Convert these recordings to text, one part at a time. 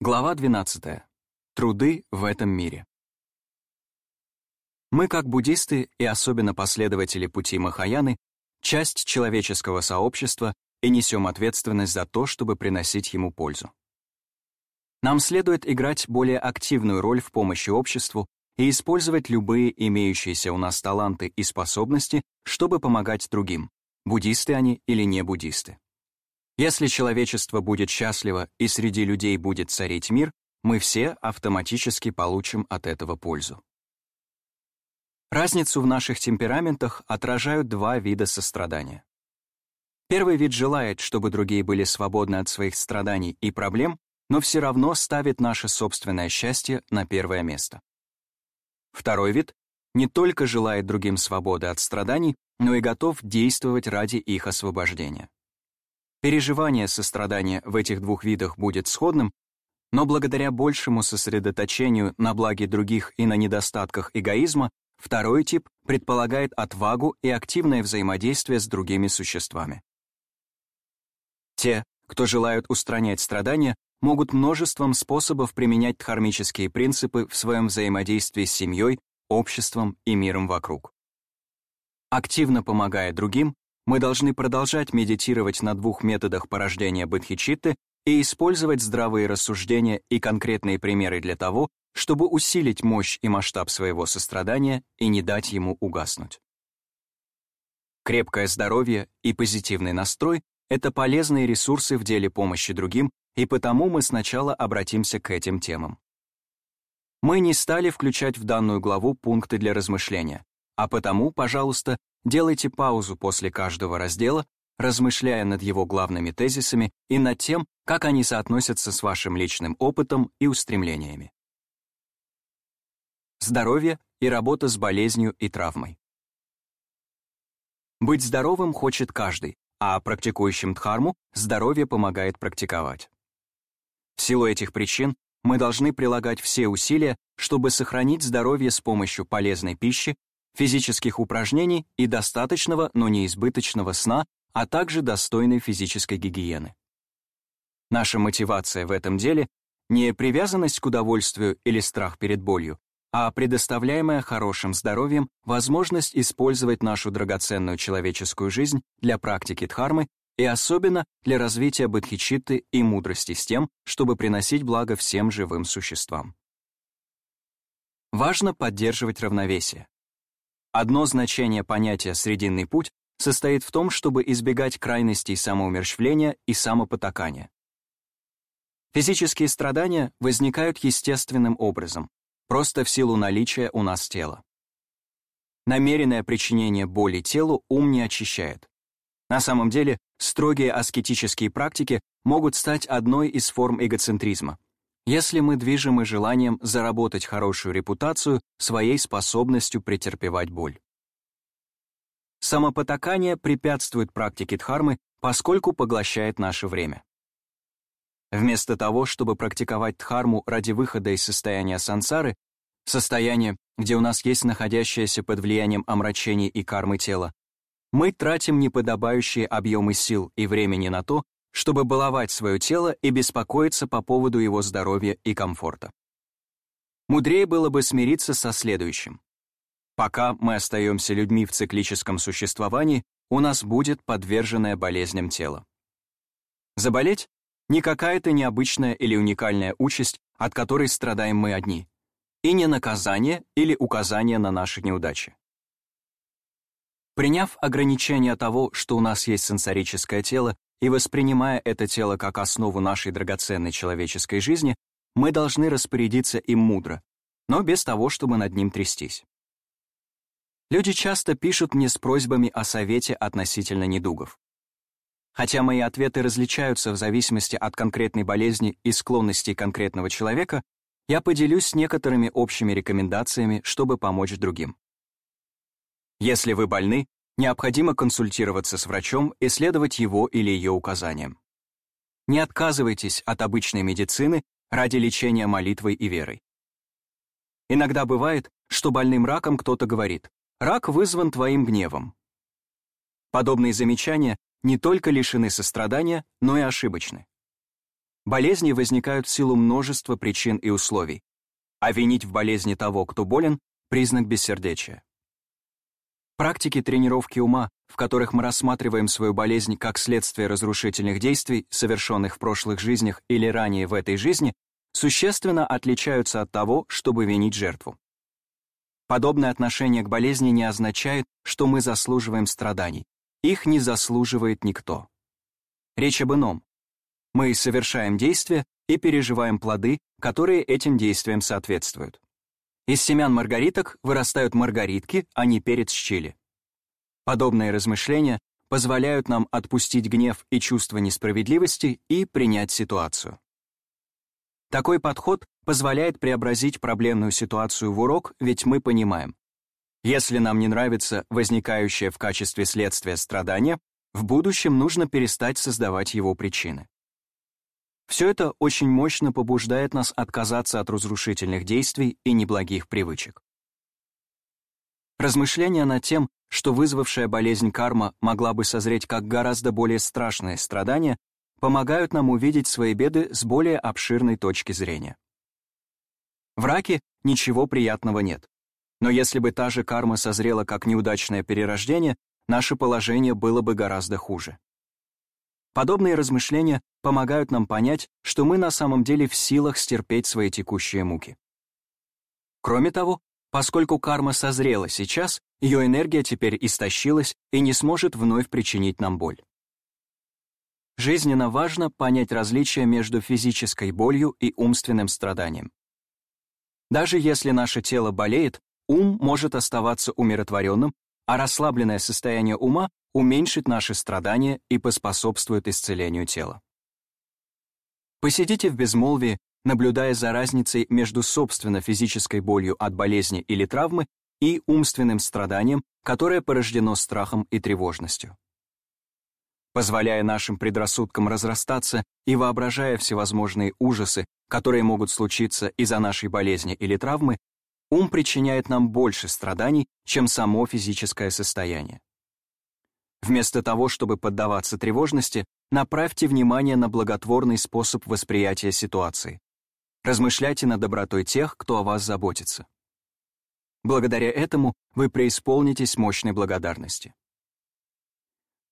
Глава 12. Труды в этом мире. Мы, как буддисты и особенно последователи пути Махаяны, часть человеческого сообщества и несем ответственность за то, чтобы приносить ему пользу. Нам следует играть более активную роль в помощи обществу и использовать любые имеющиеся у нас таланты и способности, чтобы помогать другим, буддисты они или не буддисты. Если человечество будет счастливо и среди людей будет царить мир, мы все автоматически получим от этого пользу. Разницу в наших темпераментах отражают два вида сострадания. Первый вид желает, чтобы другие были свободны от своих страданий и проблем, но все равно ставит наше собственное счастье на первое место. Второй вид не только желает другим свободы от страданий, но и готов действовать ради их освобождения. Переживание сострадания в этих двух видах будет сходным, но благодаря большему сосредоточению на благе других и на недостатках эгоизма, второй тип предполагает отвагу и активное взаимодействие с другими существами. Те, кто желают устранять страдания, могут множеством способов применять дхармические принципы в своем взаимодействии с семьей, обществом и миром вокруг. Активно помогая другим, мы должны продолжать медитировать на двух методах порождения бодхичитты и использовать здравые рассуждения и конкретные примеры для того, чтобы усилить мощь и масштаб своего сострадания и не дать ему угаснуть. Крепкое здоровье и позитивный настрой — это полезные ресурсы в деле помощи другим, и потому мы сначала обратимся к этим темам. Мы не стали включать в данную главу пункты для размышления, а потому, пожалуйста, Делайте паузу после каждого раздела, размышляя над его главными тезисами и над тем, как они соотносятся с вашим личным опытом и устремлениями. Здоровье и работа с болезнью и травмой. Быть здоровым хочет каждый, а практикующим дхарму здоровье помогает практиковать. В силу этих причин мы должны прилагать все усилия, чтобы сохранить здоровье с помощью полезной пищи, физических упражнений и достаточного, но не избыточного сна, а также достойной физической гигиены. Наша мотивация в этом деле не привязанность к удовольствию или страх перед болью, а предоставляемая хорошим здоровьем возможность использовать нашу драгоценную человеческую жизнь для практики дхармы и особенно для развития бодхичитты и мудрости с тем, чтобы приносить благо всем живым существам. Важно поддерживать равновесие. Одно значение понятия «срединный путь» состоит в том, чтобы избегать крайностей самоумерщвления и самопотакания. Физические страдания возникают естественным образом, просто в силу наличия у нас тела. Намеренное причинение боли телу ум не очищает. На самом деле, строгие аскетические практики могут стать одной из форм эгоцентризма, если мы движимы желанием заработать хорошую репутацию своей способностью претерпевать боль. Самопотакание препятствует практике дхармы, поскольку поглощает наше время. Вместо того, чтобы практиковать дхарму ради выхода из состояния сансары, состояние, где у нас есть находящееся под влиянием омрачений и кармы тело, мы тратим неподобающие объемы сил и времени на то, чтобы баловать свое тело и беспокоиться по поводу его здоровья и комфорта. Мудрее было бы смириться со следующим. Пока мы остаемся людьми в циклическом существовании, у нас будет подверженное болезням тело. Заболеть — не какая-то необычная или уникальная участь, от которой страдаем мы одни, и не наказание или указание на наши неудачи. Приняв ограничение того, что у нас есть сенсорическое тело, и воспринимая это тело как основу нашей драгоценной человеческой жизни, мы должны распорядиться им мудро, но без того, чтобы над ним трястись. Люди часто пишут мне с просьбами о совете относительно недугов. Хотя мои ответы различаются в зависимости от конкретной болезни и склонностей конкретного человека, я поделюсь некоторыми общими рекомендациями, чтобы помочь другим. Если вы больны, необходимо консультироваться с врачом и следовать его или ее указаниям. Не отказывайтесь от обычной медицины ради лечения молитвой и верой. Иногда бывает, что больным раком кто-то говорит «рак вызван твоим гневом». Подобные замечания не только лишены сострадания, но и ошибочны. Болезни возникают в силу множества причин и условий, а винить в болезни того, кто болен, признак бессердечия. Практики тренировки ума, в которых мы рассматриваем свою болезнь как следствие разрушительных действий, совершенных в прошлых жизнях или ранее в этой жизни, существенно отличаются от того, чтобы винить жертву. Подобное отношение к болезни не означает, что мы заслуживаем страданий. Их не заслуживает никто. Речь об ином. Мы совершаем действия и переживаем плоды, которые этим действиям соответствуют. Из семян маргариток вырастают маргаритки, а не перец чили. Подобные размышления позволяют нам отпустить гнев и чувство несправедливости и принять ситуацию. Такой подход позволяет преобразить проблемную ситуацию в урок, ведь мы понимаем, если нам не нравится возникающее в качестве следствия страдание, в будущем нужно перестать создавать его причины. Все это очень мощно побуждает нас отказаться от разрушительных действий и неблагих привычек. Размышления над тем, что вызвавшая болезнь карма могла бы созреть как гораздо более страшное страдание, помогают нам увидеть свои беды с более обширной точки зрения. В раке ничего приятного нет. Но если бы та же карма созрела как неудачное перерождение, наше положение было бы гораздо хуже. Подобные размышления помогают нам понять, что мы на самом деле в силах стерпеть свои текущие муки. Кроме того, поскольку карма созрела сейчас, ее энергия теперь истощилась и не сможет вновь причинить нам боль. Жизненно важно понять различие между физической болью и умственным страданием. Даже если наше тело болеет, ум может оставаться умиротворенным, а расслабленное состояние ума уменьшит наши страдания и поспособствует исцелению тела. Посидите в безмолвии, наблюдая за разницей между собственно физической болью от болезни или травмы и умственным страданием, которое порождено страхом и тревожностью. Позволяя нашим предрассудкам разрастаться и воображая всевозможные ужасы, которые могут случиться из-за нашей болезни или травмы, ум причиняет нам больше страданий, чем само физическое состояние. Вместо того, чтобы поддаваться тревожности, направьте внимание на благотворный способ восприятия ситуации. Размышляйте над добротой тех, кто о вас заботится. Благодаря этому вы преисполнитесь мощной благодарности.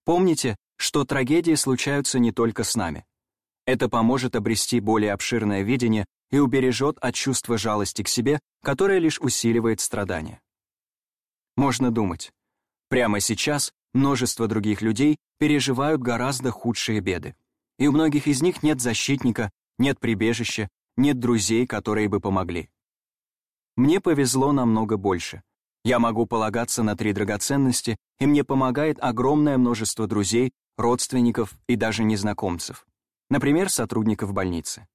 Помните, что трагедии случаются не только с нами. Это поможет обрести более обширное видение и убережет от чувства жалости к себе, которое лишь усиливает страдания. Можно думать, прямо сейчас множество других людей переживают гораздо худшие беды. И у многих из них нет защитника, нет прибежища, нет друзей, которые бы помогли. Мне повезло намного больше. Я могу полагаться на три драгоценности, и мне помогает огромное множество друзей, родственников и даже незнакомцев. Например, сотрудников больницы.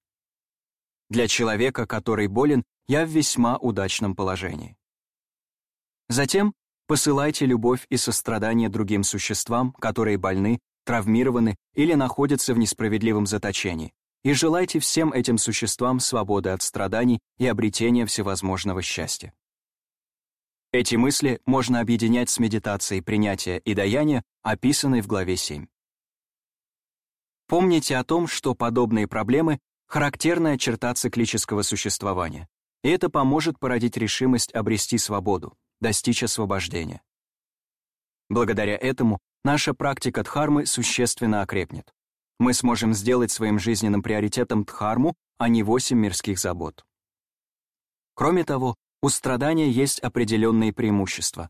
Для человека, который болен, я в весьма удачном положении. Затем Посылайте любовь и сострадание другим существам, которые больны, травмированы или находятся в несправедливом заточении, и желайте всем этим существам свободы от страданий и обретения всевозможного счастья. Эти мысли можно объединять с медитацией принятия и даяния, описанной в главе 7. Помните о том, что подобные проблемы — характерная черта циклического существования, и это поможет породить решимость обрести свободу, достичь освобождения. Благодаря этому наша практика дхармы существенно окрепнет. Мы сможем сделать своим жизненным приоритетом дхарму, а не восемь мирских забот. Кроме того, у страдания есть определенные преимущества.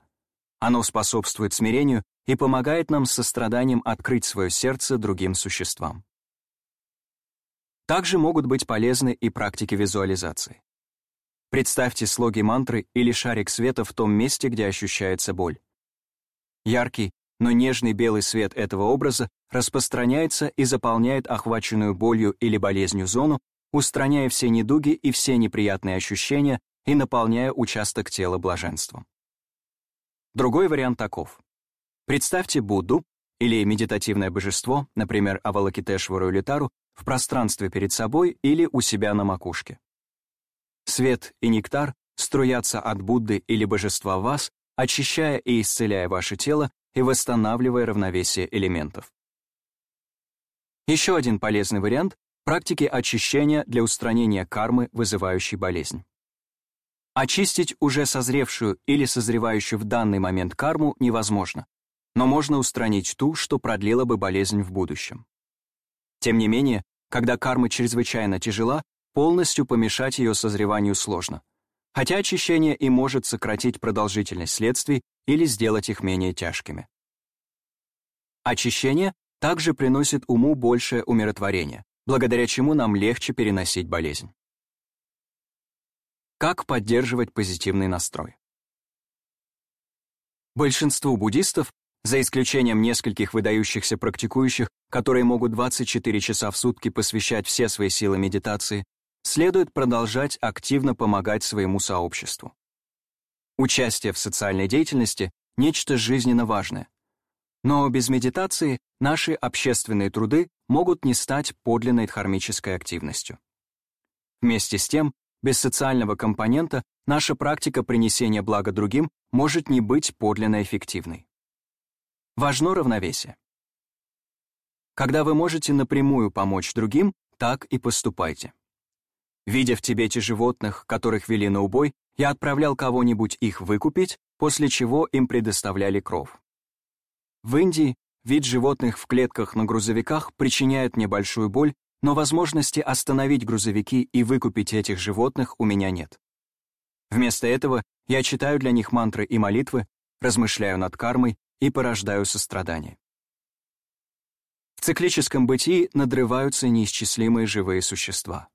Оно способствует смирению и помогает нам с состраданием открыть свое сердце другим существам. Также могут быть полезны и практики визуализации. Представьте слоги мантры или шарик света в том месте, где ощущается боль. Яркий, но нежный белый свет этого образа распространяется и заполняет охваченную болью или болезнью зону, устраняя все недуги и все неприятные ощущения и наполняя участок тела блаженством. Другой вариант таков. Представьте Будду или медитативное божество, например, Авалокитешвару или Тару, в пространстве перед собой или у себя на макушке. Свет и нектар струятся от Будды или божества вас, очищая и исцеляя ваше тело и восстанавливая равновесие элементов. Еще один полезный вариант практики очищения для устранения кармы, вызывающей болезнь. Очистить уже созревшую или созревающую в данный момент карму невозможно, но можно устранить ту, что продлила бы болезнь в будущем. Тем не менее, когда карма чрезвычайно тяжела, полностью помешать ее созреванию сложно, хотя очищение и может сократить продолжительность следствий или сделать их менее тяжкими. Очищение также приносит уму большее умиротворение, благодаря чему нам легче переносить болезнь. Как поддерживать позитивный настрой? Большинству буддистов, за исключением нескольких выдающихся практикующих, которые могут 24 часа в сутки посвящать все свои силы медитации, следует продолжать активно помогать своему сообществу. Участие в социальной деятельности — нечто жизненно важное. Но без медитации наши общественные труды могут не стать подлинной дхармической активностью. Вместе с тем, без социального компонента наша практика принесения блага другим может не быть подлинно эффективной. Важно равновесие. Когда вы можете напрямую помочь другим, так и поступайте. Видя в Тибете животных, которых вели на убой, я отправлял кого-нибудь их выкупить, после чего им предоставляли кров. В Индии вид животных в клетках на грузовиках причиняет мне большую боль, но возможности остановить грузовики и выкупить этих животных у меня нет. Вместо этого я читаю для них мантры и молитвы, размышляю над кармой и порождаю сострадание. В циклическом бытии надрываются неисчислимые живые существа.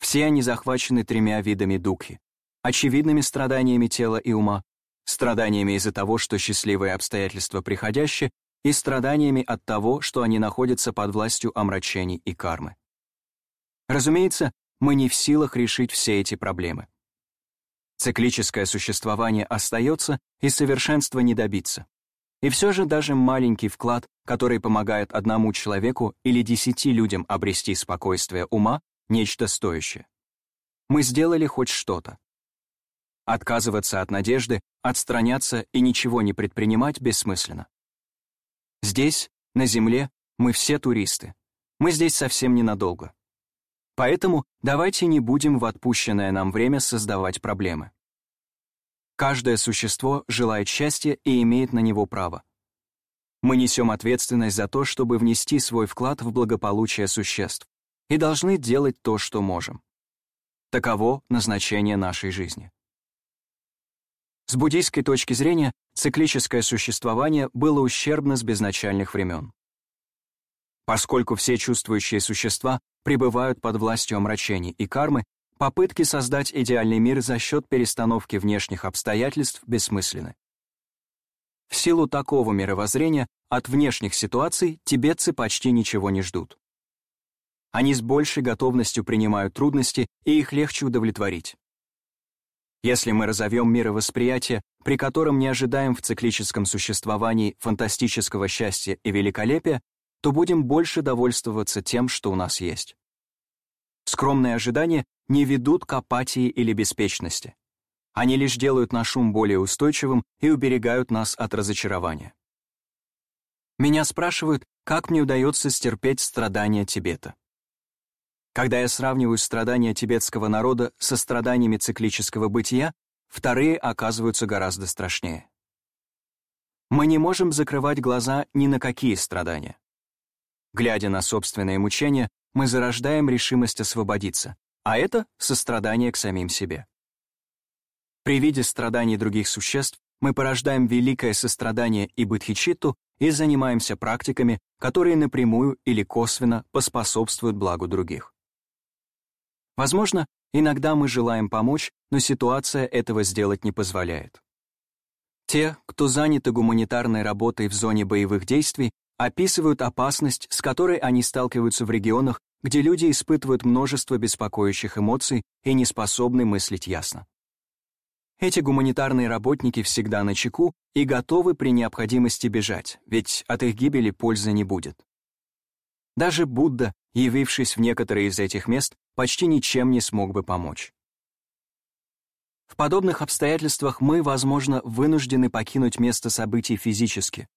Все они захвачены тремя видами духи — очевидными страданиями тела и ума, страданиями из-за того, что счастливые обстоятельства приходящие, и страданиями от того, что они находятся под властью омрачений и кармы. Разумеется, мы не в силах решить все эти проблемы. Циклическое существование остается, и совершенства не добиться. И все же даже маленький вклад, который помогает одному человеку или десяти людям обрести спокойствие ума, нечто стоящее. Мы сделали хоть что-то. Отказываться от надежды, отстраняться и ничего не предпринимать бессмысленно. Здесь, на Земле, мы все туристы. Мы здесь совсем ненадолго. Поэтому давайте не будем в отпущенное нам время создавать проблемы. Каждое существо желает счастья и имеет на него право. Мы несем ответственность за то, чтобы внести свой вклад в благополучие существ и должны делать то, что можем. Таково назначение нашей жизни. С буддийской точки зрения, циклическое существование было ущербно с безначальных времен. Поскольку все чувствующие существа пребывают под властью омрачений и кармы, попытки создать идеальный мир за счет перестановки внешних обстоятельств бессмысленны. В силу такого мировоззрения от внешних ситуаций тибетцы почти ничего не ждут. Они с большей готовностью принимают трудности, и их легче удовлетворить. Если мы разовьем мировосприятие, при котором не ожидаем в циклическом существовании фантастического счастья и великолепия, то будем больше довольствоваться тем, что у нас есть. Скромные ожидания не ведут к апатии или беспечности. Они лишь делают наш ум более устойчивым и уберегают нас от разочарования. Меня спрашивают, как мне удается стерпеть страдания Тибета. Когда я сравниваю страдания тибетского народа со страданиями циклического бытия, вторые оказываются гораздо страшнее. Мы не можем закрывать глаза ни на какие страдания. Глядя на собственные мучения, мы зарождаем решимость освободиться, а это сострадание к самим себе. При виде страданий других существ мы порождаем великое сострадание и бодхичитту и занимаемся практиками, которые напрямую или косвенно поспособствуют благу других. Возможно, иногда мы желаем помочь, но ситуация этого сделать не позволяет. Те, кто заняты гуманитарной работой в зоне боевых действий, описывают опасность, с которой они сталкиваются в регионах, где люди испытывают множество беспокоящих эмоций и не способны мыслить ясно. Эти гуманитарные работники всегда на чеку и готовы при необходимости бежать, ведь от их гибели пользы не будет. Даже Будда, явившись в некоторые из этих мест, почти ничем не смог бы помочь. В подобных обстоятельствах мы, возможно, вынуждены покинуть место событий физически,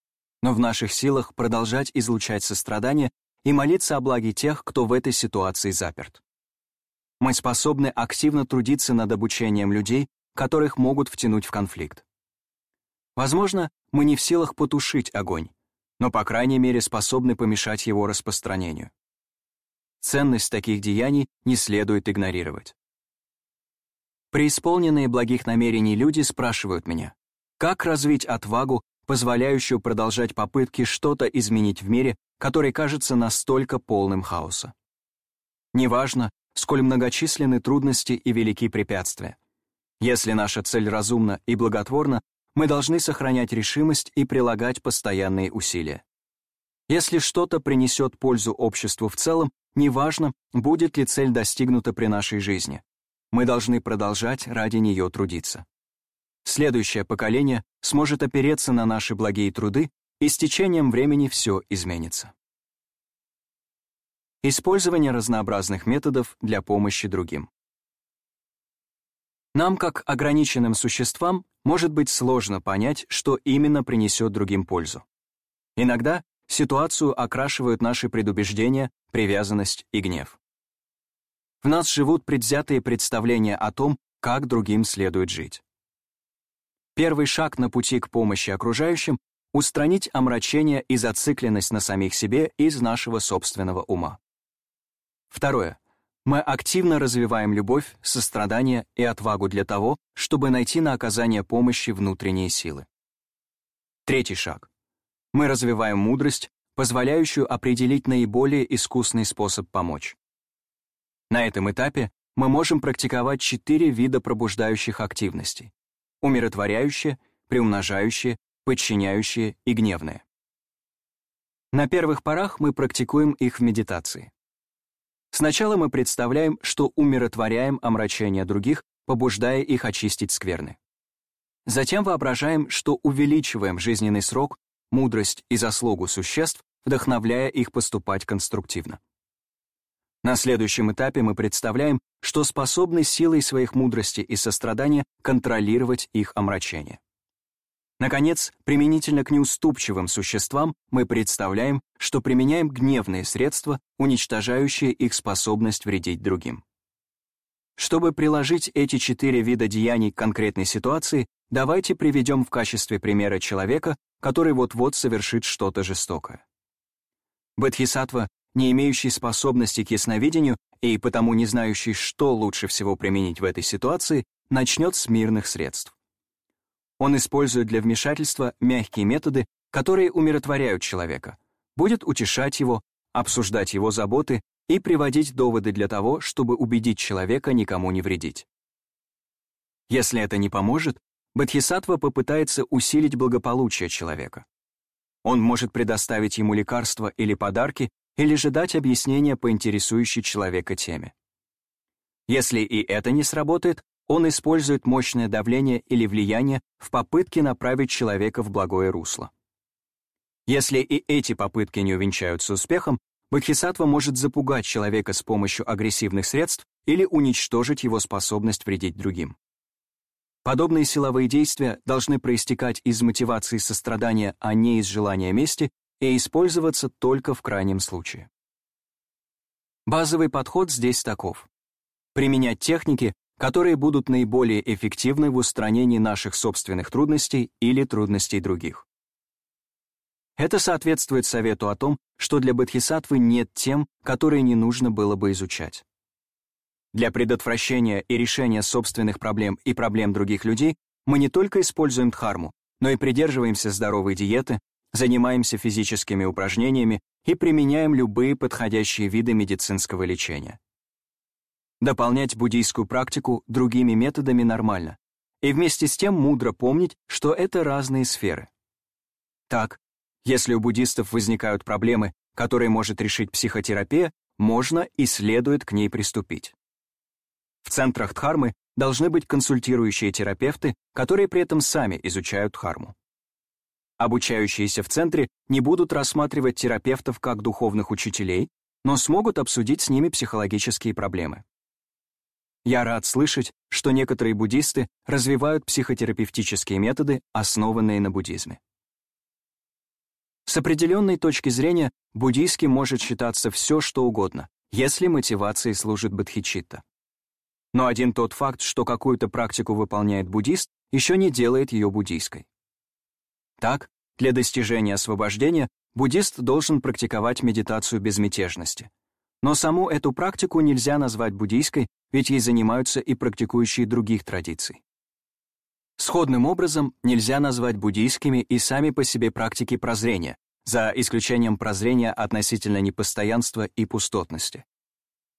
но в наших силах продолжать излучать сострадание и молиться о благе тех, кто в этой ситуации заперт. Мы способны активно трудиться над обучением людей, которых могут втянуть в конфликт. Возможно, мы не в силах потушить огонь, но, по крайней мере, способны помешать его распространению. Ценность таких деяний не следует игнорировать. Преисполненные благих намерений люди спрашивают меня, как развить отвагу, позволяющую продолжать попытки что-то изменить в мире, который кажется настолько полным хаоса. Неважно, сколь многочисленны трудности и велики препятствия. Если наша цель разумна и благотворна, мы должны сохранять решимость и прилагать постоянные усилия. Если что-то принесет пользу обществу в целом, неважно, будет ли цель достигнута при нашей жизни. Мы должны продолжать ради нее трудиться. Следующее поколение сможет опереться на наши благие труды, и с течением времени все изменится. Использование разнообразных методов для помощи другим. Нам, как ограниченным существам, может быть сложно понять, что именно принесет другим пользу. Иногда ситуацию окрашивают наши предубеждения, привязанность и гнев. В нас живут предвзятые представления о том, как другим следует жить. Первый шаг на пути к помощи окружающим — устранить омрачение и зацикленность на самих себе из нашего собственного ума. Второе. Мы активно развиваем любовь, сострадание и отвагу для того, чтобы найти на оказание помощи внутренние силы. Третий шаг. Мы развиваем мудрость, позволяющую определить наиболее искусный способ помочь. На этом этапе мы можем практиковать четыре вида пробуждающих активностей — умиротворяющие, приумножающие, подчиняющие и гневные. На первых порах мы практикуем их в медитации. Сначала мы представляем, что умиротворяем омрачение других, побуждая их очистить скверны. Затем воображаем, что увеличиваем жизненный срок, мудрость и заслугу существ, вдохновляя их поступать конструктивно. На следующем этапе мы представляем, что способны силой своих мудрости и сострадания контролировать их омрачение. Наконец, применительно к неуступчивым существам мы представляем, что применяем гневные средства, уничтожающие их способность вредить другим. Чтобы приложить эти четыре вида деяний к конкретной ситуации, давайте приведем в качестве примера человека, который вот-вот совершит что-то жестокое. Бодхисаттва, не имеющий способности к ясновидению и потому не знающий, что лучше всего применить в этой ситуации, начнет с мирных средств. Он использует для вмешательства мягкие методы, которые умиротворяют человека, будет утешать его, обсуждать его заботы и приводить доводы для того, чтобы убедить человека никому не вредить. Если это не поможет, Бодхисаттва попытается усилить благополучие человека. Он может предоставить ему лекарства или подарки, или же дать объяснение по интересующей человека теме. Если и это не сработает, он использует мощное давление или влияние в попытке направить человека в благое русло. Если и эти попытки не увенчаются успехом, Бодхисаттва может запугать человека с помощью агрессивных средств или уничтожить его способность вредить другим. Подобные силовые действия должны проистекать из мотивации сострадания, а не из желания мести, и использоваться только в крайнем случае. Базовый подход здесь таков. Применять техники, которые будут наиболее эффективны в устранении наших собственных трудностей или трудностей других. Это соответствует совету о том, что для бодхисаттвы нет тем, которые не нужно было бы изучать. Для предотвращения и решения собственных проблем и проблем других людей мы не только используем дхарму, но и придерживаемся здоровой диеты, занимаемся физическими упражнениями и применяем любые подходящие виды медицинского лечения. Дополнять буддийскую практику другими методами нормально. И вместе с тем мудро помнить, что это разные сферы. Так, если у буддистов возникают проблемы, которые может решить психотерапия, можно и следует к ней приступить. В центрах дхармы должны быть консультирующие терапевты, которые при этом сами изучают дхарму. Обучающиеся в центре не будут рассматривать терапевтов как духовных учителей, но смогут обсудить с ними психологические проблемы. Я рад слышать, что некоторые буддисты развивают психотерапевтические методы, основанные на буддизме. С определенной точки зрения буддийским может считаться все, что угодно, если мотивацией служит бодхичитта. Но один тот факт, что какую-то практику выполняет буддист, еще не делает ее буддийской. Так, для достижения освобождения буддист должен практиковать медитацию безмятежности. Но саму эту практику нельзя назвать буддийской, ведь ей занимаются и практикующие других традиций. Сходным образом нельзя назвать буддийскими и сами по себе практики прозрения, за исключением прозрения относительно непостоянства и пустотности.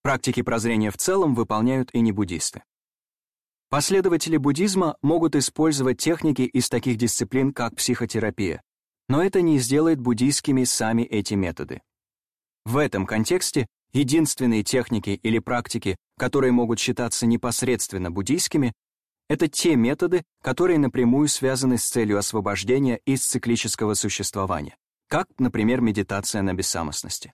Практики прозрения в целом выполняют и не буддисты. Последователи буддизма могут использовать техники из таких дисциплин, как психотерапия, но это не сделает буддийскими сами эти методы. В этом контексте единственные техники или практики, которые могут считаться непосредственно буддийскими, это те методы, которые напрямую связаны с целью освобождения из циклического существования, как, например, медитация на бессамостности.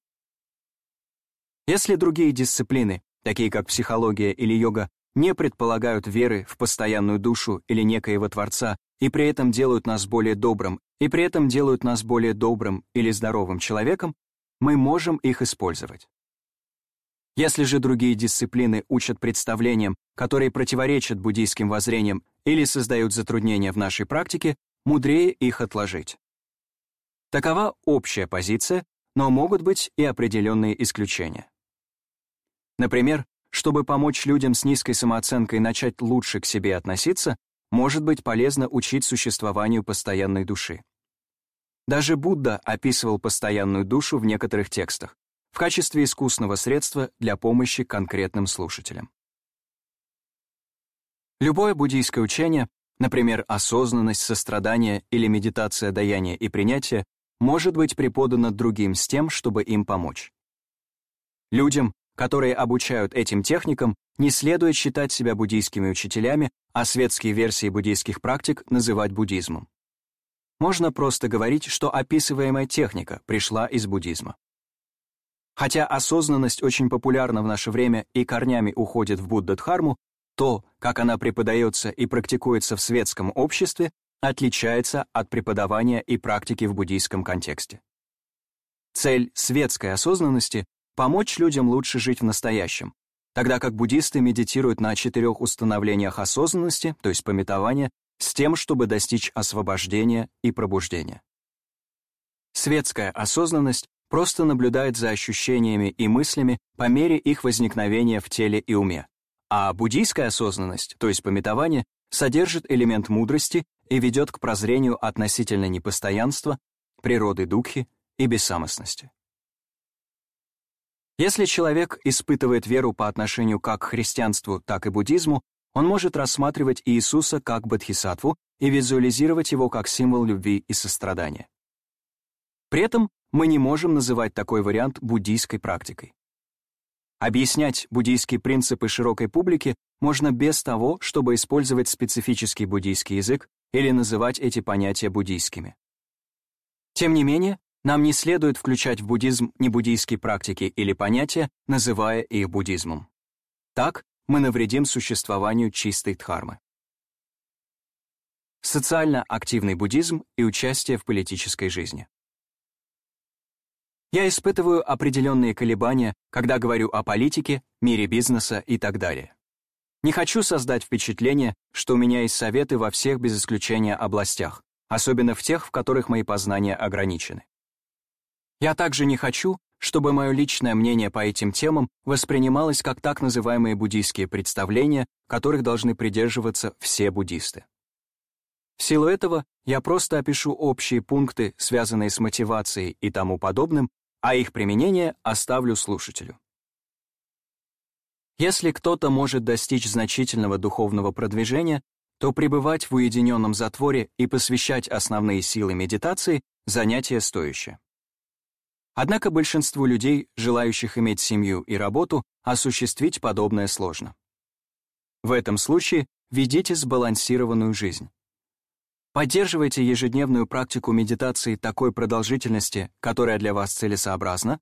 Если другие дисциплины, такие как психология или йога, не предполагают веры в постоянную душу или некоего Творца и при этом делают нас более добрым, и при этом делают нас более добрым или здоровым человеком, мы можем их использовать. Если же другие дисциплины учат представлениям, которые противоречат буддийским воззрениям или создают затруднения в нашей практике, мудрее их отложить. Такова общая позиция, но могут быть и определенные исключения. Например, чтобы помочь людям с низкой самооценкой начать лучше к себе относиться, может быть полезно учить существованию постоянной души. Даже Будда описывал постоянную душу в некоторых текстах в качестве искусного средства для помощи конкретным слушателям. Любое буддийское учение, например, осознанность, сострадание или медитация даяния и принятия, может быть преподано другим с тем, чтобы им помочь. Людям, которые обучают этим техникам, не следует считать себя буддийскими учителями, а светские версии буддийских практик называть буддизмом. Можно просто говорить, что описываемая техника пришла из буддизма. Хотя осознанность очень популярна в наше время и корнями уходит в Будда-дхарму, то, как она преподается и практикуется в светском обществе, отличается от преподавания и практики в буддийском контексте. Цель светской осознанности помочь людям лучше жить в настоящем, тогда как буддисты медитируют на четырех установлениях осознанности, то есть пометования, с тем, чтобы достичь освобождения и пробуждения. Светская осознанность просто наблюдает за ощущениями и мыслями по мере их возникновения в теле и уме, а буддийская осознанность, то есть пометование, содержит элемент мудрости и ведет к прозрению относительно непостоянства, природы духи и бессамостности. Если человек испытывает веру по отношению как к христианству, так и буддизму, он может рассматривать Иисуса как бодхисаттву и визуализировать его как символ любви и сострадания. При этом мы не можем называть такой вариант буддийской практикой. Объяснять буддийские принципы широкой публике можно без того, чтобы использовать специфический буддийский язык или называть эти понятия буддийскими. Тем не менее, нам не следует включать в буддизм небуддийские практики или понятия, называя их буддизмом. Так мы навредим существованию чистой дхармы. Социально активный буддизм и участие в политической жизни. Я испытываю определенные колебания, когда говорю о политике, мире бизнеса и так далее. Не хочу создать впечатление, что у меня есть советы во всех без исключения областях, особенно в тех, в которых мои познания ограничены. Я также не хочу, чтобы мое личное мнение по этим темам воспринималось как так называемые буддийские представления, которых должны придерживаться все буддисты. В силу этого я просто опишу общие пункты, связанные с мотивацией и тому подобным, а их применение оставлю слушателю. Если кто-то может достичь значительного духовного продвижения, то пребывать в уединенном затворе и посвящать основные силы медитации — занятие стоящее. Однако большинству людей, желающих иметь семью и работу, осуществить подобное сложно. В этом случае ведите сбалансированную жизнь. Поддерживайте ежедневную практику медитации такой продолжительности, которая для вас целесообразна,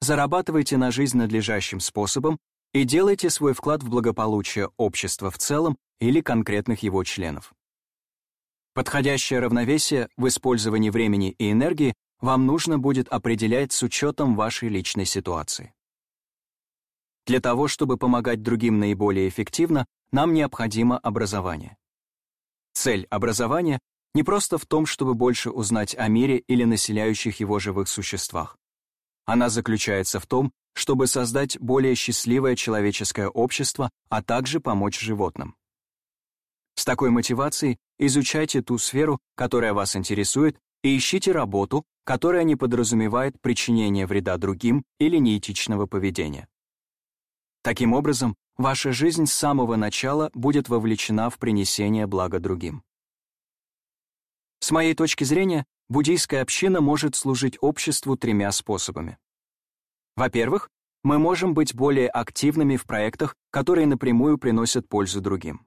зарабатывайте на жизнь надлежащим способом и делайте свой вклад в благополучие общества в целом или конкретных его членов. Подходящее равновесие в использовании времени и энергии вам нужно будет определять с учетом вашей личной ситуации. Для того, чтобы помогать другим наиболее эффективно, нам необходимо образование. Цель образования не просто в том, чтобы больше узнать о мире или населяющих его живых существах. Она заключается в том, чтобы создать более счастливое человеческое общество, а также помочь животным. С такой мотивацией изучайте ту сферу, которая вас интересует, и ищите работу, которая не подразумевает причинение вреда другим или неэтичного поведения. Таким образом, ваша жизнь с самого начала будет вовлечена в принесение блага другим. С моей точки зрения, буддийская община может служить обществу тремя способами. Во-первых, мы можем быть более активными в проектах, которые напрямую приносят пользу другим.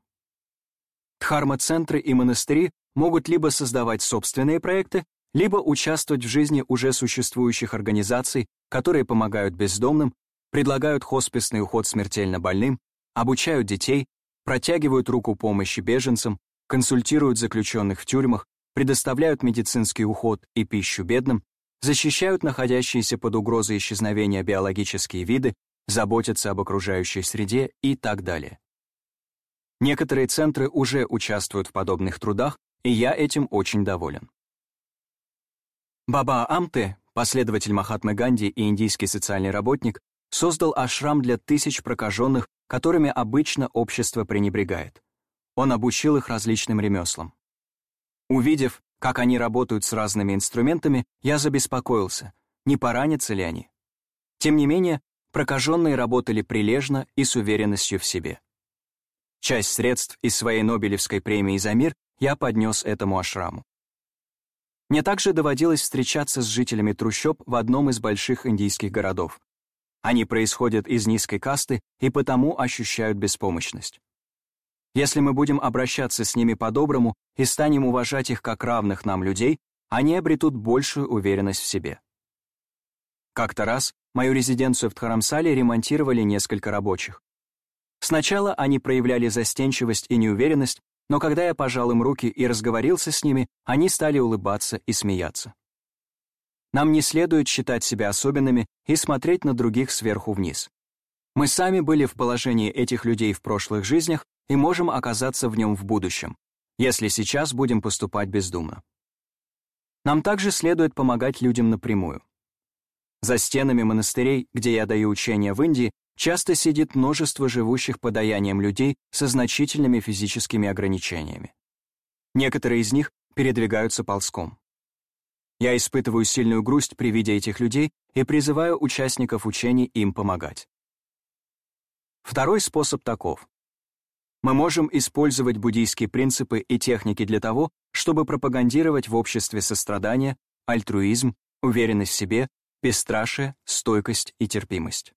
Дхарма-центры и монастыри могут либо создавать собственные проекты, либо участвовать в жизни уже существующих организаций, которые помогают бездомным, предлагают хосписный уход смертельно больным, обучают детей, протягивают руку помощи беженцам, консультируют заключенных в тюрьмах, предоставляют медицинский уход и пищу бедным, защищают находящиеся под угрозой исчезновения биологические виды, заботятся об окружающей среде и так далее. Некоторые центры уже участвуют в подобных трудах, и я этим очень доволен. Баба Амте, последователь Махатмы Ганди и индийский социальный работник, создал ашрам для тысяч прокаженных, которыми обычно общество пренебрегает. Он обучил их различным ремеслам. Увидев, как они работают с разными инструментами, я забеспокоился, не поранятся ли они. Тем не менее, прокаженные работали прилежно и с уверенностью в себе. Часть средств из своей Нобелевской премии за мир я поднес этому ашраму. Мне также доводилось встречаться с жителями трущоб в одном из больших индийских городов. Они происходят из низкой касты и потому ощущают беспомощность. Если мы будем обращаться с ними по-доброму и станем уважать их как равных нам людей, они обретут большую уверенность в себе. Как-то раз мою резиденцию в Тхарамсале ремонтировали несколько рабочих. Сначала они проявляли застенчивость и неуверенность, но когда я пожал им руки и разговорился с ними, они стали улыбаться и смеяться. Нам не следует считать себя особенными и смотреть на других сверху вниз. Мы сами были в положении этих людей в прошлых жизнях и можем оказаться в нем в будущем, если сейчас будем поступать бездумно. Нам также следует помогать людям напрямую. За стенами монастырей, где я даю учения в Индии, часто сидит множество живущих подаянием людей со значительными физическими ограничениями. Некоторые из них передвигаются ползком. Я испытываю сильную грусть при виде этих людей и призываю участников учений им помогать. Второй способ таков. Мы можем использовать буддийские принципы и техники для того, чтобы пропагандировать в обществе сострадание, альтруизм, уверенность в себе, бесстрашие, стойкость и терпимость.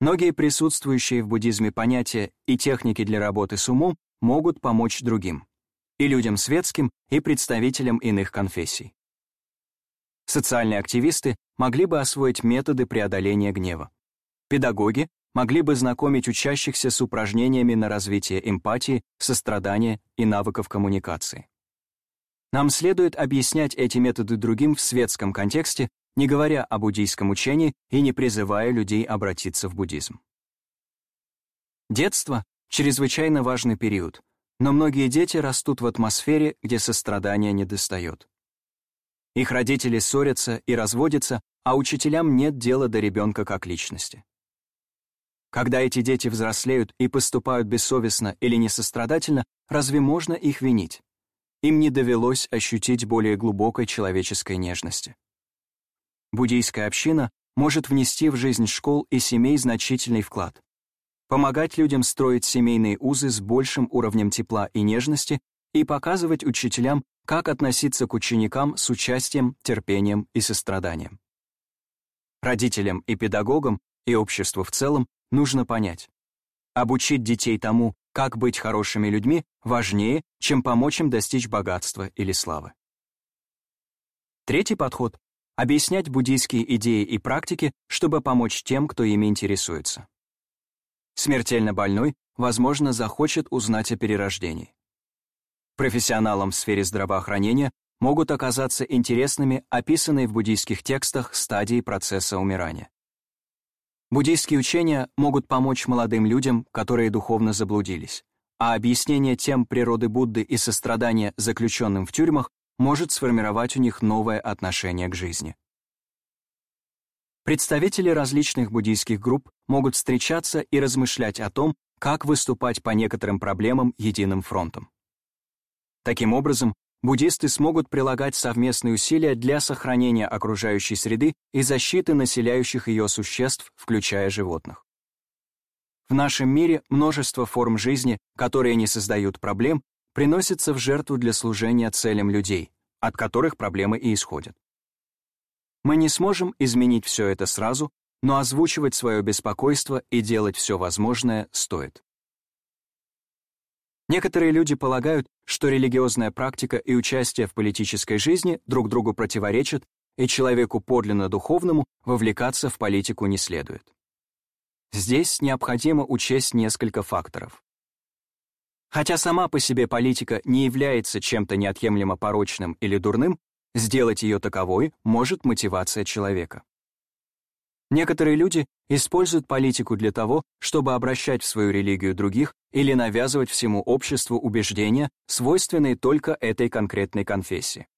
Многие присутствующие в буддизме понятия и техники для работы с умом могут помочь другим, и людям светским, и представителям иных конфессий. Социальные активисты могли бы освоить методы преодоления гнева. Педагоги могли бы знакомить учащихся с упражнениями на развитие эмпатии, сострадания и навыков коммуникации. Нам следует объяснять эти методы другим в светском контексте не говоря о буддийском учении и не призывая людей обратиться в буддизм. Детство — чрезвычайно важный период, но многие дети растут в атмосфере, где сострадания недостает. Их родители ссорятся и разводятся, а учителям нет дела до ребенка как личности. Когда эти дети взрослеют и поступают бессовестно или несострадательно, разве можно их винить? Им не довелось ощутить более глубокой человеческой нежности буддийская община может внести в жизнь школ и семей значительный вклад. Помогать людям строить семейные узы с большим уровнем тепла и нежности и показывать учителям, как относиться к ученикам с участием, терпением и состраданием. Родителям и педагогам и обществу в целом нужно понять. Обучить детей тому, как быть хорошими людьми, важнее, чем помочь им достичь богатства или славы. Третий подход объяснять буддийские идеи и практики, чтобы помочь тем, кто ими интересуется. Смертельно больной, возможно, захочет узнать о перерождении. Профессионалам в сфере здравоохранения могут оказаться интересными описанные в буддийских текстах стадии процесса умирания. Буддийские учения могут помочь молодым людям, которые духовно заблудились, а объяснение тем природы Будды и сострадания заключенным в тюрьмах может сформировать у них новое отношение к жизни. Представители различных буддийских групп могут встречаться и размышлять о том, как выступать по некоторым проблемам единым фронтом. Таким образом, буддисты смогут прилагать совместные усилия для сохранения окружающей среды и защиты населяющих ее существ, включая животных. В нашем мире множество форм жизни, которые не создают проблем, приносятся в жертву для служения целям людей, от которых проблемы и исходят. Мы не сможем изменить все это сразу, но озвучивать свое беспокойство и делать все возможное стоит. Некоторые люди полагают, что религиозная практика и участие в политической жизни друг другу противоречат, и человеку подлинно духовному вовлекаться в политику не следует. Здесь необходимо учесть несколько факторов. Хотя сама по себе политика не является чем-то неотъемлемо порочным или дурным, сделать ее таковой может мотивация человека. Некоторые люди используют политику для того, чтобы обращать в свою религию других или навязывать всему обществу убеждения, свойственные только этой конкретной конфессии.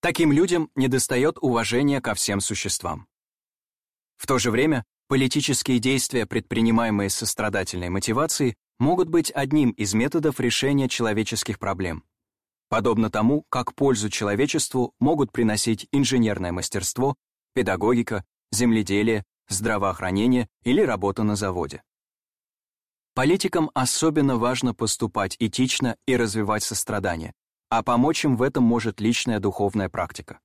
Таким людям недостает уважения ко всем существам. В то же время политические действия, предпринимаемые с сострадательной мотивацией, могут быть одним из методов решения человеческих проблем, подобно тому, как пользу человечеству могут приносить инженерное мастерство, педагогика, земледелие, здравоохранение или работа на заводе. Политикам особенно важно поступать этично и развивать сострадание, а помочь им в этом может личная духовная практика.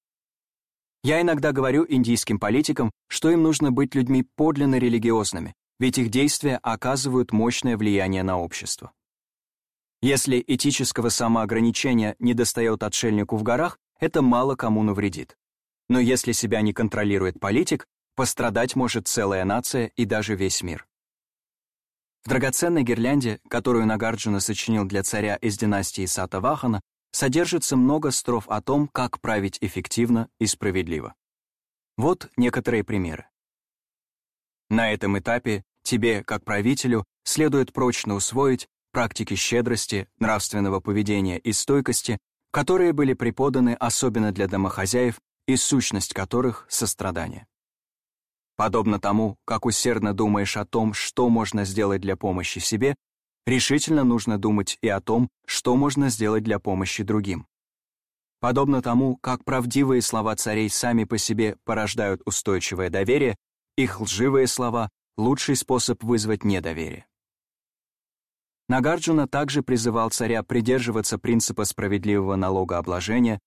Я иногда говорю индийским политикам, что им нужно быть людьми подлинно религиозными, ведь их действия оказывают мощное влияние на общество. Если этического самоограничения не достает отшельнику в горах, это мало кому навредит. Но если себя не контролирует политик, Пострадать может целая нация и даже весь мир. В драгоценной гирлянде, которую Нагарджуна сочинил для царя из династии Сатавахана, содержится много строф о том, как править эффективно и справедливо. Вот некоторые примеры. На этом этапе тебе, как правителю, следует прочно усвоить практики щедрости, нравственного поведения и стойкости, которые были преподаны особенно для домохозяев и сущность которых — сострадание. Подобно тому, как усердно думаешь о том, что можно сделать для помощи себе, решительно нужно думать и о том, что можно сделать для помощи другим. Подобно тому, как правдивые слова царей сами по себе порождают устойчивое доверие, их лживые слова — лучший способ вызвать недоверие. Нагарджуна также призывал царя придерживаться принципа справедливого налогообложения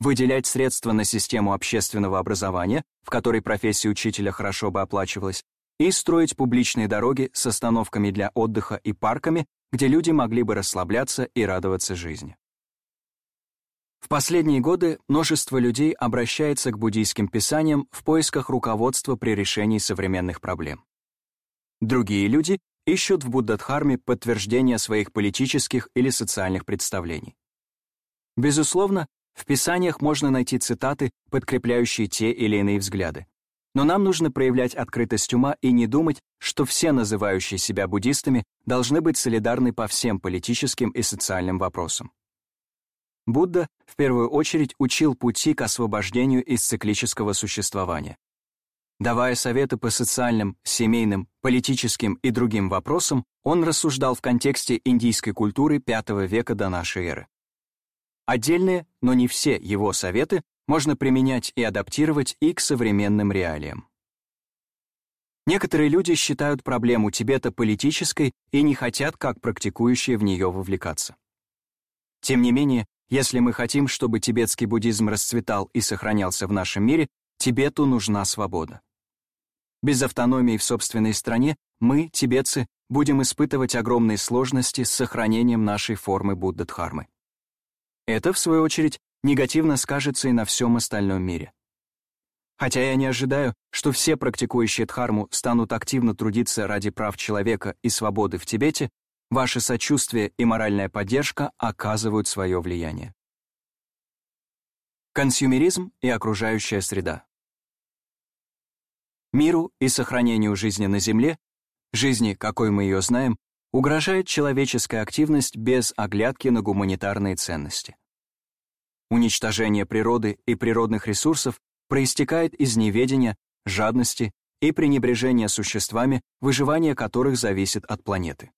выделять средства на систему общественного образования, в которой профессия учителя хорошо бы оплачивалась, и строить публичные дороги с остановками для отдыха и парками, где люди могли бы расслабляться и радоваться жизни. В последние годы множество людей обращается к буддийским писаниям в поисках руководства при решении современных проблем. Другие люди ищут в Буддадхарме подтверждение своих политических или социальных представлений. Безусловно, в Писаниях можно найти цитаты, подкрепляющие те или иные взгляды. Но нам нужно проявлять открытость ума и не думать, что все называющие себя буддистами должны быть солидарны по всем политическим и социальным вопросам. Будда в первую очередь учил пути к освобождению из циклического существования. Давая советы по социальным, семейным, политическим и другим вопросам, он рассуждал в контексте индийской культуры V века до нашей эры. Отдельные, но не все его советы можно применять и адаптировать и к современным реалиям. Некоторые люди считают проблему Тибета политической и не хотят, как практикующие, в нее вовлекаться. Тем не менее, если мы хотим, чтобы тибетский буддизм расцветал и сохранялся в нашем мире, Тибету нужна свобода. Без автономии в собственной стране мы, тибетцы, будем испытывать огромные сложности с сохранением нашей формы Будда-дхармы. Это, в свою очередь, негативно скажется и на всем остальном мире. Хотя я не ожидаю, что все практикующие Дхарму станут активно трудиться ради прав человека и свободы в Тибете, ваше сочувствие и моральная поддержка оказывают свое влияние. Консюмеризм и окружающая среда. Миру и сохранению жизни на Земле, жизни, какой мы ее знаем, угрожает человеческая активность без оглядки на гуманитарные ценности. Уничтожение природы и природных ресурсов проистекает из неведения, жадности и пренебрежения существами, выживание которых зависит от планеты.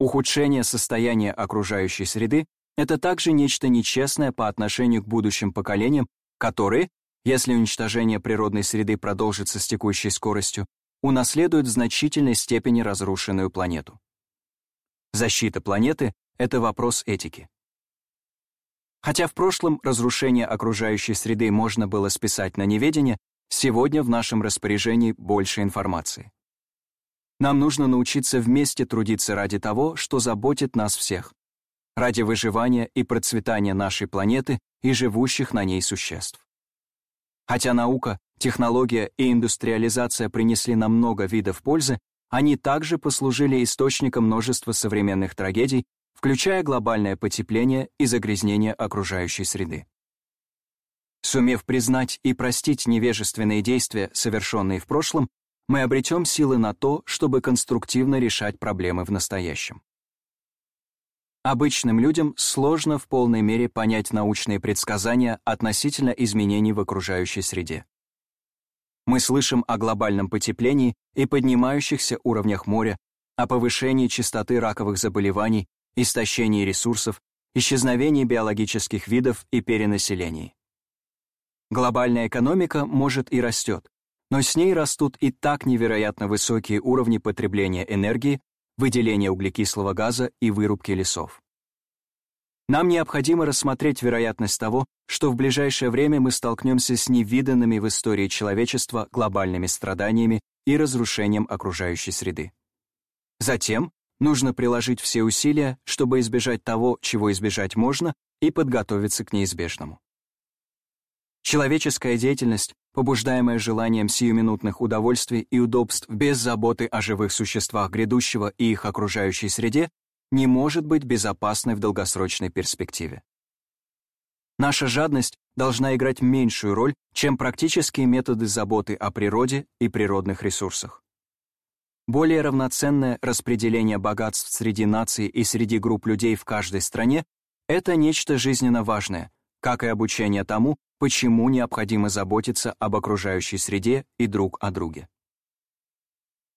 Ухудшение состояния окружающей среды — это также нечто нечестное по отношению к будущим поколениям, которые, если уничтожение природной среды продолжится с текущей скоростью, унаследуют в значительной степени разрушенную планету. Защита планеты — это вопрос этики. Хотя в прошлом разрушение окружающей среды можно было списать на неведение, сегодня в нашем распоряжении больше информации. Нам нужно научиться вместе трудиться ради того, что заботит нас всех, ради выживания и процветания нашей планеты и живущих на ней существ. Хотя наука, технология и индустриализация принесли нам много видов пользы, они также послужили источником множества современных трагедий, включая глобальное потепление и загрязнение окружающей среды. Сумев признать и простить невежественные действия, совершенные в прошлом, мы обретем силы на то, чтобы конструктивно решать проблемы в настоящем. Обычным людям сложно в полной мере понять научные предсказания относительно изменений в окружающей среде. Мы слышим о глобальном потеплении и поднимающихся уровнях моря, о повышении частоты раковых заболеваний, истощении ресурсов, исчезновении биологических видов и перенаселении. Глобальная экономика может и растет, но с ней растут и так невероятно высокие уровни потребления энергии, выделения углекислого газа и вырубки лесов. Нам необходимо рассмотреть вероятность того, что в ближайшее время мы столкнемся с невиданными в истории человечества глобальными страданиями и разрушением окружающей среды. Затем нужно приложить все усилия, чтобы избежать того, чего избежать можно, и подготовиться к неизбежному. Человеческая деятельность, побуждаемая желанием сиюминутных удовольствий и удобств без заботы о живых существах грядущего и их окружающей среде, не может быть безопасной в долгосрочной перспективе. Наша жадность должна играть меньшую роль, чем практические методы заботы о природе и природных ресурсах. Более равноценное распределение богатств среди наций и среди групп людей в каждой стране — это нечто жизненно важное, как и обучение тому, почему необходимо заботиться об окружающей среде и друг о друге.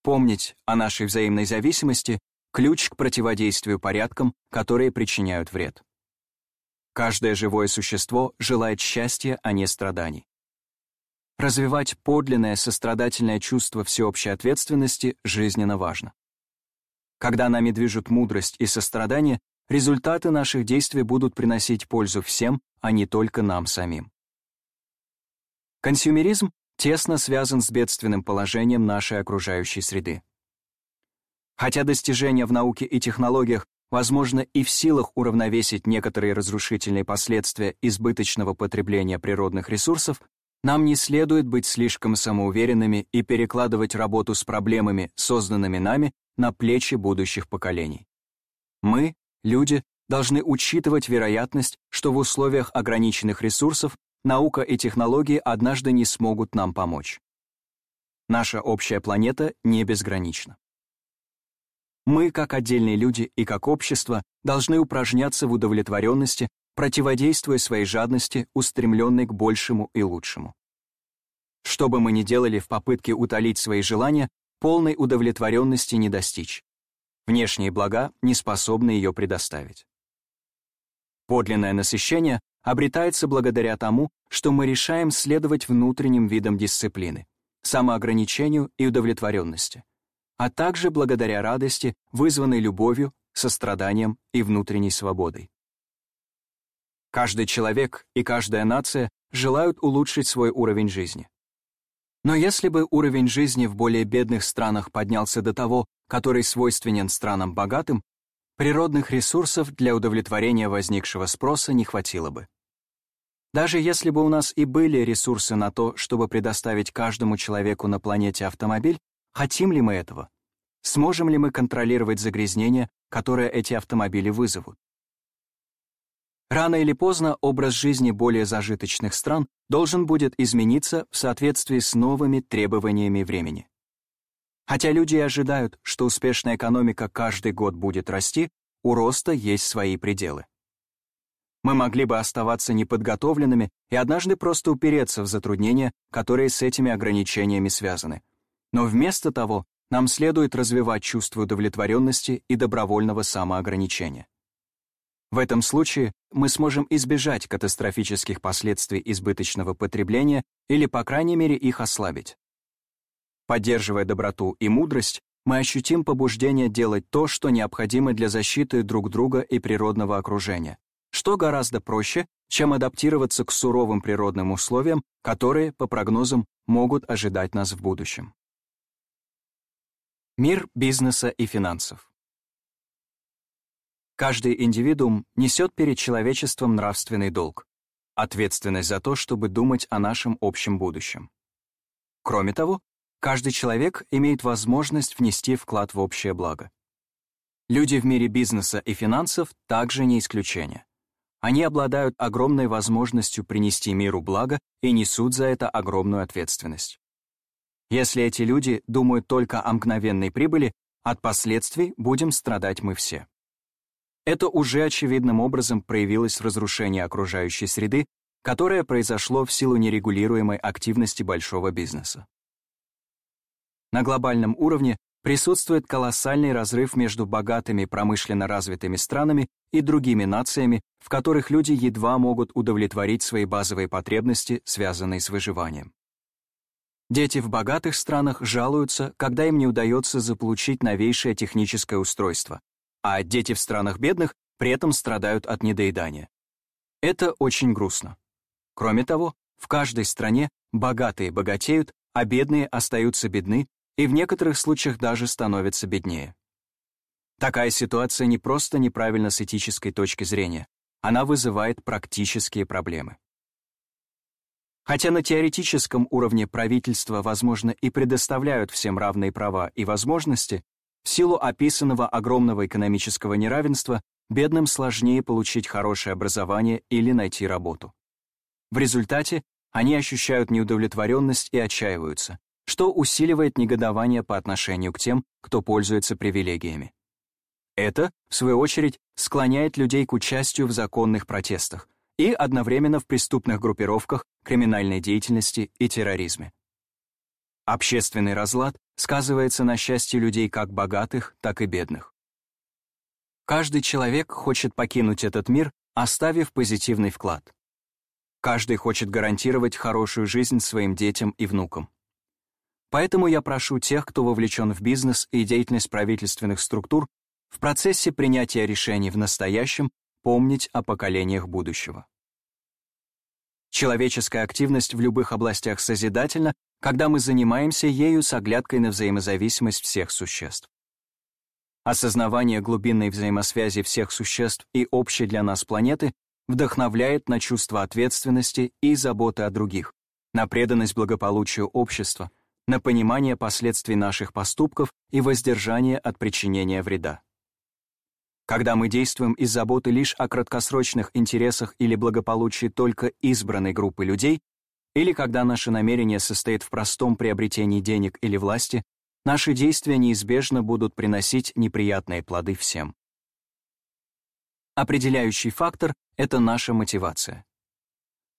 Помнить о нашей взаимной зависимости — ключ к противодействию порядкам, которые причиняют вред. Каждое живое существо желает счастья, а не страданий. Развивать подлинное сострадательное чувство всеобщей ответственности жизненно важно. Когда нами движут мудрость и сострадание, результаты наших действий будут приносить пользу всем, а не только нам самим. Консюмеризм тесно связан с бедственным положением нашей окружающей среды. Хотя достижения в науке и технологиях возможно и в силах уравновесить некоторые разрушительные последствия избыточного потребления природных ресурсов, нам не следует быть слишком самоуверенными и перекладывать работу с проблемами, созданными нами, на плечи будущих поколений. Мы, люди, должны учитывать вероятность, что в условиях ограниченных ресурсов наука и технологии однажды не смогут нам помочь. Наша общая планета не безгранична. Мы, как отдельные люди и как общество, должны упражняться в удовлетворенности, противодействуя своей жадности, устремленной к большему и лучшему. Что бы мы ни делали в попытке утолить свои желания, полной удовлетворенности не достичь. Внешние блага не способны ее предоставить. Подлинное насыщение обретается благодаря тому, что мы решаем следовать внутренним видам дисциплины, самоограничению и удовлетворенности, а также благодаря радости, вызванной любовью, состраданием и внутренней свободой. Каждый человек и каждая нация желают улучшить свой уровень жизни. Но если бы уровень жизни в более бедных странах поднялся до того, который свойственен странам богатым, природных ресурсов для удовлетворения возникшего спроса не хватило бы. Даже если бы у нас и были ресурсы на то, чтобы предоставить каждому человеку на планете автомобиль, хотим ли мы этого? Сможем ли мы контролировать загрязнение, которое эти автомобили вызовут? Рано или поздно образ жизни более зажиточных стран должен будет измениться в соответствии с новыми требованиями времени. Хотя люди ожидают, что успешная экономика каждый год будет расти, у роста есть свои пределы. Мы могли бы оставаться неподготовленными и однажды просто упереться в затруднения, которые с этими ограничениями связаны. Но вместо того нам следует развивать чувство удовлетворенности и добровольного самоограничения. В этом случае мы сможем избежать катастрофических последствий избыточного потребления или, по крайней мере, их ослабить. Поддерживая доброту и мудрость, мы ощутим побуждение делать то, что необходимо для защиты друг друга и природного окружения, что гораздо проще, чем адаптироваться к суровым природным условиям, которые, по прогнозам, могут ожидать нас в будущем. Мир бизнеса и финансов. Каждый индивидуум несет перед человечеством нравственный долг, ответственность за то, чтобы думать о нашем общем будущем. Кроме того, каждый человек имеет возможность внести вклад в общее благо. Люди в мире бизнеса и финансов также не исключение. Они обладают огромной возможностью принести миру благо и несут за это огромную ответственность. Если эти люди думают только о мгновенной прибыли, от последствий будем страдать мы все. Это уже очевидным образом проявилось в разрушении окружающей среды, которое произошло в силу нерегулируемой активности большого бизнеса. На глобальном уровне присутствует колоссальный разрыв между богатыми промышленно развитыми странами и другими нациями, в которых люди едва могут удовлетворить свои базовые потребности, связанные с выживанием. Дети в богатых странах жалуются, когда им не удается заполучить новейшее техническое устройство, а дети в странах бедных при этом страдают от недоедания. Это очень грустно. Кроме того, в каждой стране богатые богатеют, а бедные остаются бедны и в некоторых случаях даже становятся беднее. Такая ситуация не просто неправильна с этической точки зрения, она вызывает практические проблемы. Хотя на теоретическом уровне правительства, возможно, и предоставляют всем равные права и возможности, в силу описанного огромного экономического неравенства бедным сложнее получить хорошее образование или найти работу. В результате они ощущают неудовлетворенность и отчаиваются, что усиливает негодование по отношению к тем, кто пользуется привилегиями. Это, в свою очередь, склоняет людей к участию в законных протестах, и одновременно в преступных группировках, криминальной деятельности и терроризме. Общественный разлад сказывается на счастье людей как богатых, так и бедных. Каждый человек хочет покинуть этот мир, оставив позитивный вклад. Каждый хочет гарантировать хорошую жизнь своим детям и внукам. Поэтому я прошу тех, кто вовлечен в бизнес и деятельность правительственных структур, в процессе принятия решений в настоящем помнить о поколениях будущего. Человеческая активность в любых областях созидательна, когда мы занимаемся ею с оглядкой на взаимозависимость всех существ. Осознавание глубинной взаимосвязи всех существ и общей для нас планеты вдохновляет на чувство ответственности и заботы о других, на преданность благополучию общества, на понимание последствий наших поступков и воздержание от причинения вреда. Когда мы действуем из заботы лишь о краткосрочных интересах или благополучии только избранной группы людей, или когда наше намерение состоит в простом приобретении денег или власти, наши действия неизбежно будут приносить неприятные плоды всем. Определяющий фактор — это наша мотивация.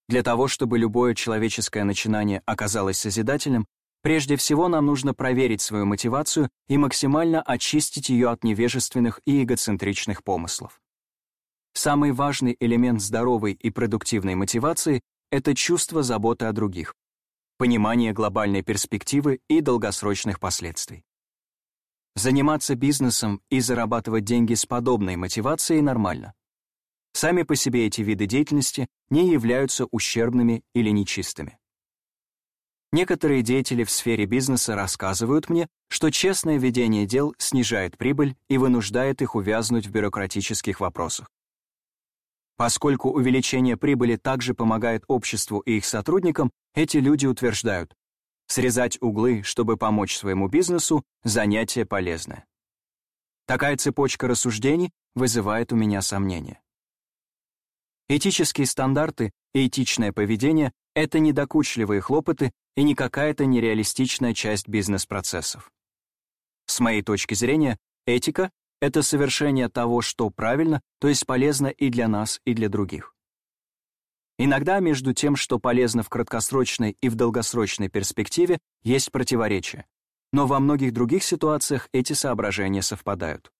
Для того, чтобы любое человеческое начинание оказалось созидательным, Прежде всего, нам нужно проверить свою мотивацию и максимально очистить ее от невежественных и эгоцентричных помыслов. Самый важный элемент здоровой и продуктивной мотивации — это чувство заботы о других, понимание глобальной перспективы и долгосрочных последствий. Заниматься бизнесом и зарабатывать деньги с подобной мотивацией нормально. Сами по себе эти виды деятельности не являются ущербными или нечистыми. Некоторые деятели в сфере бизнеса рассказывают мне, что честное ведение дел снижает прибыль и вынуждает их увязнуть в бюрократических вопросах. Поскольку увеличение прибыли также помогает обществу и их сотрудникам, эти люди утверждают, срезать углы, чтобы помочь своему бизнесу, занятие полезное. Такая цепочка рассуждений вызывает у меня сомнения. Этические стандарты и этичное поведение — это не докучливые хлопоты и не какая-то нереалистичная часть бизнес-процессов. С моей точки зрения, этика — это совершение того, что правильно, то есть полезно и для нас, и для других. Иногда между тем, что полезно в краткосрочной и в долгосрочной перспективе, есть противоречие, но во многих других ситуациях эти соображения совпадают.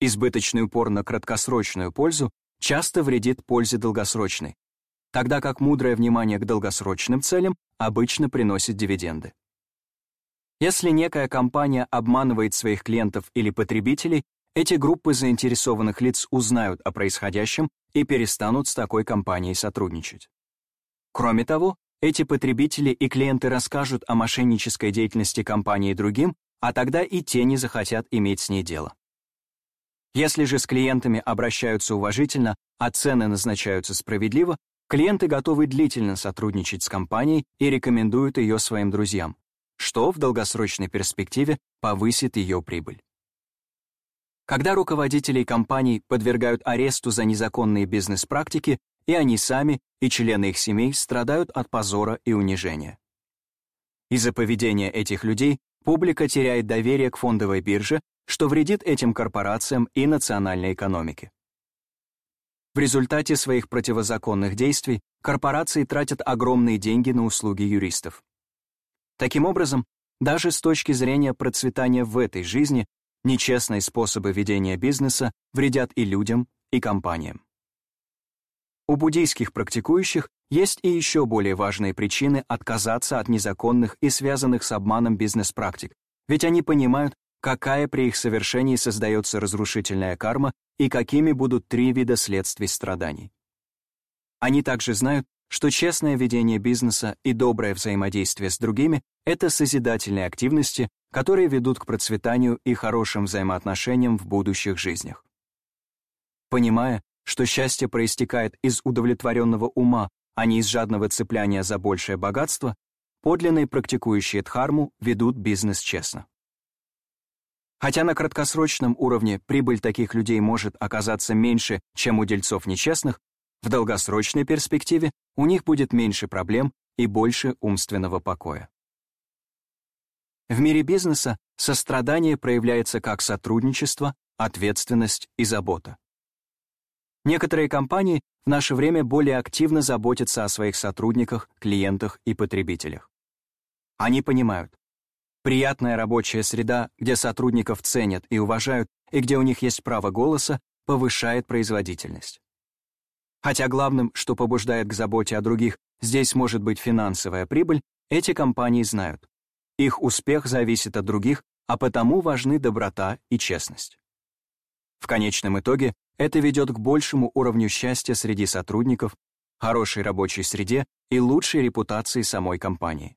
Избыточный упор на краткосрочную пользу часто вредит пользе долгосрочной, тогда как мудрое внимание к долгосрочным целям обычно приносит дивиденды. Если некая компания обманывает своих клиентов или потребителей, эти группы заинтересованных лиц узнают о происходящем и перестанут с такой компанией сотрудничать. Кроме того, эти потребители и клиенты расскажут о мошеннической деятельности компании другим, а тогда и те не захотят иметь с ней дело. Если же с клиентами обращаются уважительно, а цены назначаются справедливо, клиенты готовы длительно сотрудничать с компанией и рекомендуют ее своим друзьям, что в долгосрочной перспективе повысит ее прибыль. Когда руководителей компаний подвергают аресту за незаконные бизнес-практики, и они сами, и члены их семей страдают от позора и унижения. Из-за поведения этих людей публика теряет доверие к фондовой бирже, что вредит этим корпорациям и национальной экономике. В результате своих противозаконных действий корпорации тратят огромные деньги на услуги юристов. Таким образом, даже с точки зрения процветания в этой жизни Нечестные способы ведения бизнеса вредят и людям, и компаниям. У буддийских практикующих есть и еще более важные причины отказаться от незаконных и связанных с обманом бизнес-практик, ведь они понимают, какая при их совершении создается разрушительная карма и какими будут три вида следствий страданий. Они также знают, что честное ведение бизнеса и доброе взаимодействие с другими — это созидательные активности, которые ведут к процветанию и хорошим взаимоотношениям в будущих жизнях. Понимая, что счастье проистекает из удовлетворенного ума, а не из жадного цепляния за большее богатство, подлинные практикующие дхарму ведут бизнес честно. Хотя на краткосрочном уровне прибыль таких людей может оказаться меньше, чем у дельцов нечестных, в долгосрочной перспективе у них будет меньше проблем и больше умственного покоя. В мире бизнеса сострадание проявляется как сотрудничество, ответственность и забота. Некоторые компании в наше время более активно заботятся о своих сотрудниках, клиентах и потребителях. Они понимают, приятная рабочая среда, где сотрудников ценят и уважают и где у них есть право голоса, повышает производительность. Хотя главным, что побуждает к заботе о других, здесь может быть финансовая прибыль, эти компании знают. Их успех зависит от других, а потому важны доброта и честность. В конечном итоге это ведет к большему уровню счастья среди сотрудников, хорошей рабочей среде и лучшей репутации самой компании.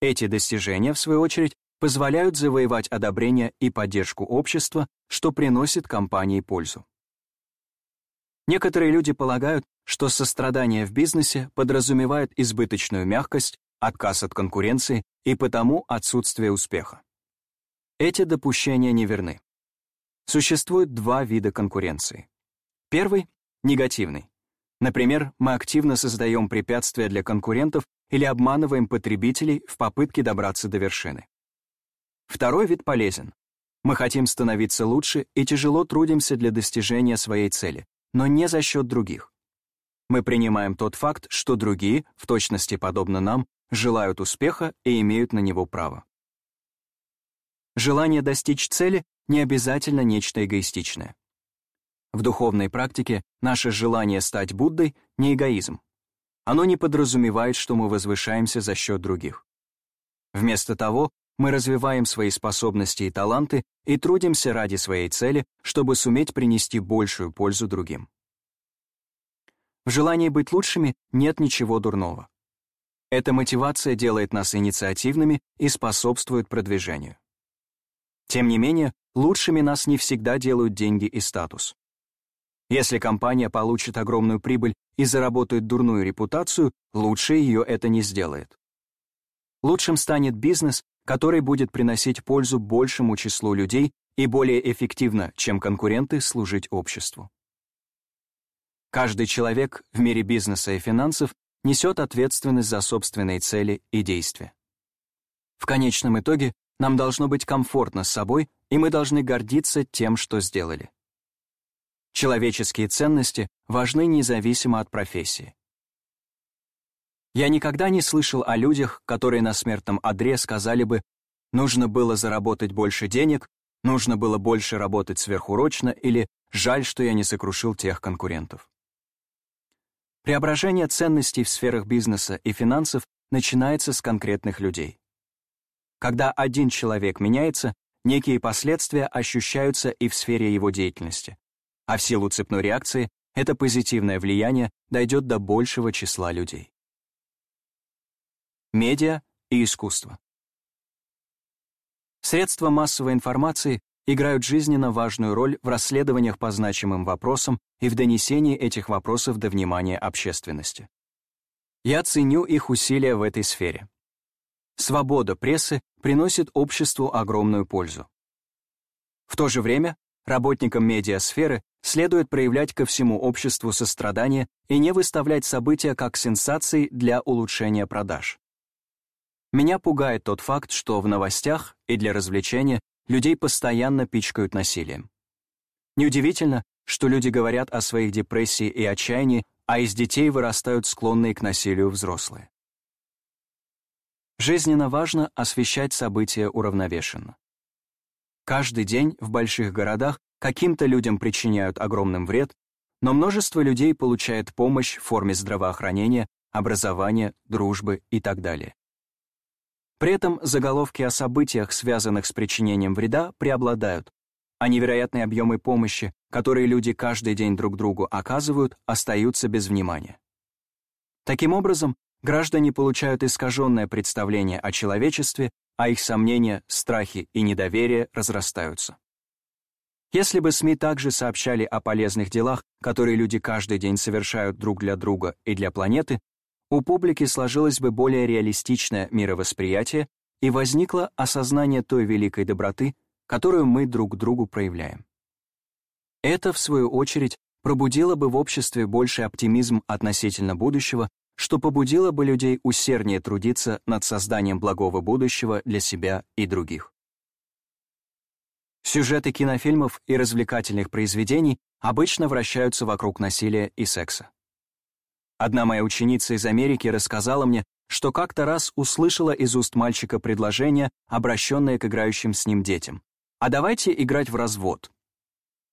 Эти достижения, в свою очередь, позволяют завоевать одобрение и поддержку общества, что приносит компании пользу. Некоторые люди полагают, что сострадание в бизнесе подразумевает избыточную мягкость отказ от конкуренции и потому отсутствие успеха. Эти допущения неверны. Существует два вида конкуренции. Первый — негативный. Например, мы активно создаем препятствия для конкурентов или обманываем потребителей в попытке добраться до вершины. Второй вид полезен. Мы хотим становиться лучше и тяжело трудимся для достижения своей цели, но не за счет других. Мы принимаем тот факт, что другие, в точности подобно нам, желают успеха и имеют на него право. Желание достичь цели не обязательно нечто эгоистичное. В духовной практике наше желание стать Буддой — не эгоизм. Оно не подразумевает, что мы возвышаемся за счет других. Вместо того, мы развиваем свои способности и таланты и трудимся ради своей цели, чтобы суметь принести большую пользу другим. В желании быть лучшими нет ничего дурного. Эта мотивация делает нас инициативными и способствует продвижению. Тем не менее, лучшими нас не всегда делают деньги и статус. Если компания получит огромную прибыль и заработает дурную репутацию, лучше ее это не сделает. Лучшим станет бизнес, который будет приносить пользу большему числу людей и более эффективно, чем конкуренты, служить обществу. Каждый человек в мире бизнеса и финансов несет ответственность за собственные цели и действия. В конечном итоге нам должно быть комфортно с собой, и мы должны гордиться тем, что сделали. Человеческие ценности важны независимо от профессии. Я никогда не слышал о людях, которые на смертном одре сказали бы «нужно было заработать больше денег», «нужно было больше работать сверхурочно» или «жаль, что я не сокрушил тех конкурентов». Преображение ценностей в сферах бизнеса и финансов начинается с конкретных людей. Когда один человек меняется, некие последствия ощущаются и в сфере его деятельности, а в силу цепной реакции это позитивное влияние дойдет до большего числа людей медиа и искусство. Средства массовой информации играют жизненно важную роль в расследованиях по значимым вопросам и в донесении этих вопросов до внимания общественности. Я ценю их усилия в этой сфере. Свобода прессы приносит обществу огромную пользу. В то же время работникам медиасферы следует проявлять ко всему обществу сострадание и не выставлять события как сенсации для улучшения продаж. Меня пугает тот факт, что в новостях и для развлечения людей постоянно пичкают насилием. Неудивительно, что люди говорят о своих депрессии и отчаянии, а из детей вырастают склонные к насилию взрослые. Жизненно важно освещать события уравновешенно. Каждый день в больших городах каким-то людям причиняют огромным вред, но множество людей получает помощь в форме здравоохранения, образования, дружбы и так далее. При этом заголовки о событиях, связанных с причинением вреда, преобладают, а невероятные объемы помощи, которые люди каждый день друг другу оказывают, остаются без внимания. Таким образом, граждане получают искаженное представление о человечестве, а их сомнения, страхи и недоверие разрастаются. Если бы СМИ также сообщали о полезных делах, которые люди каждый день совершают друг для друга и для планеты, у публики сложилось бы более реалистичное мировосприятие и возникло осознание той великой доброты, которую мы друг другу проявляем. Это, в свою очередь, пробудило бы в обществе больший оптимизм относительно будущего, что побудило бы людей усерднее трудиться над созданием благого будущего для себя и других. Сюжеты кинофильмов и развлекательных произведений обычно вращаются вокруг насилия и секса. Одна моя ученица из Америки рассказала мне, что как-то раз услышала из уст мальчика предложение, обращенное к играющим с ним детям. «А давайте играть в развод».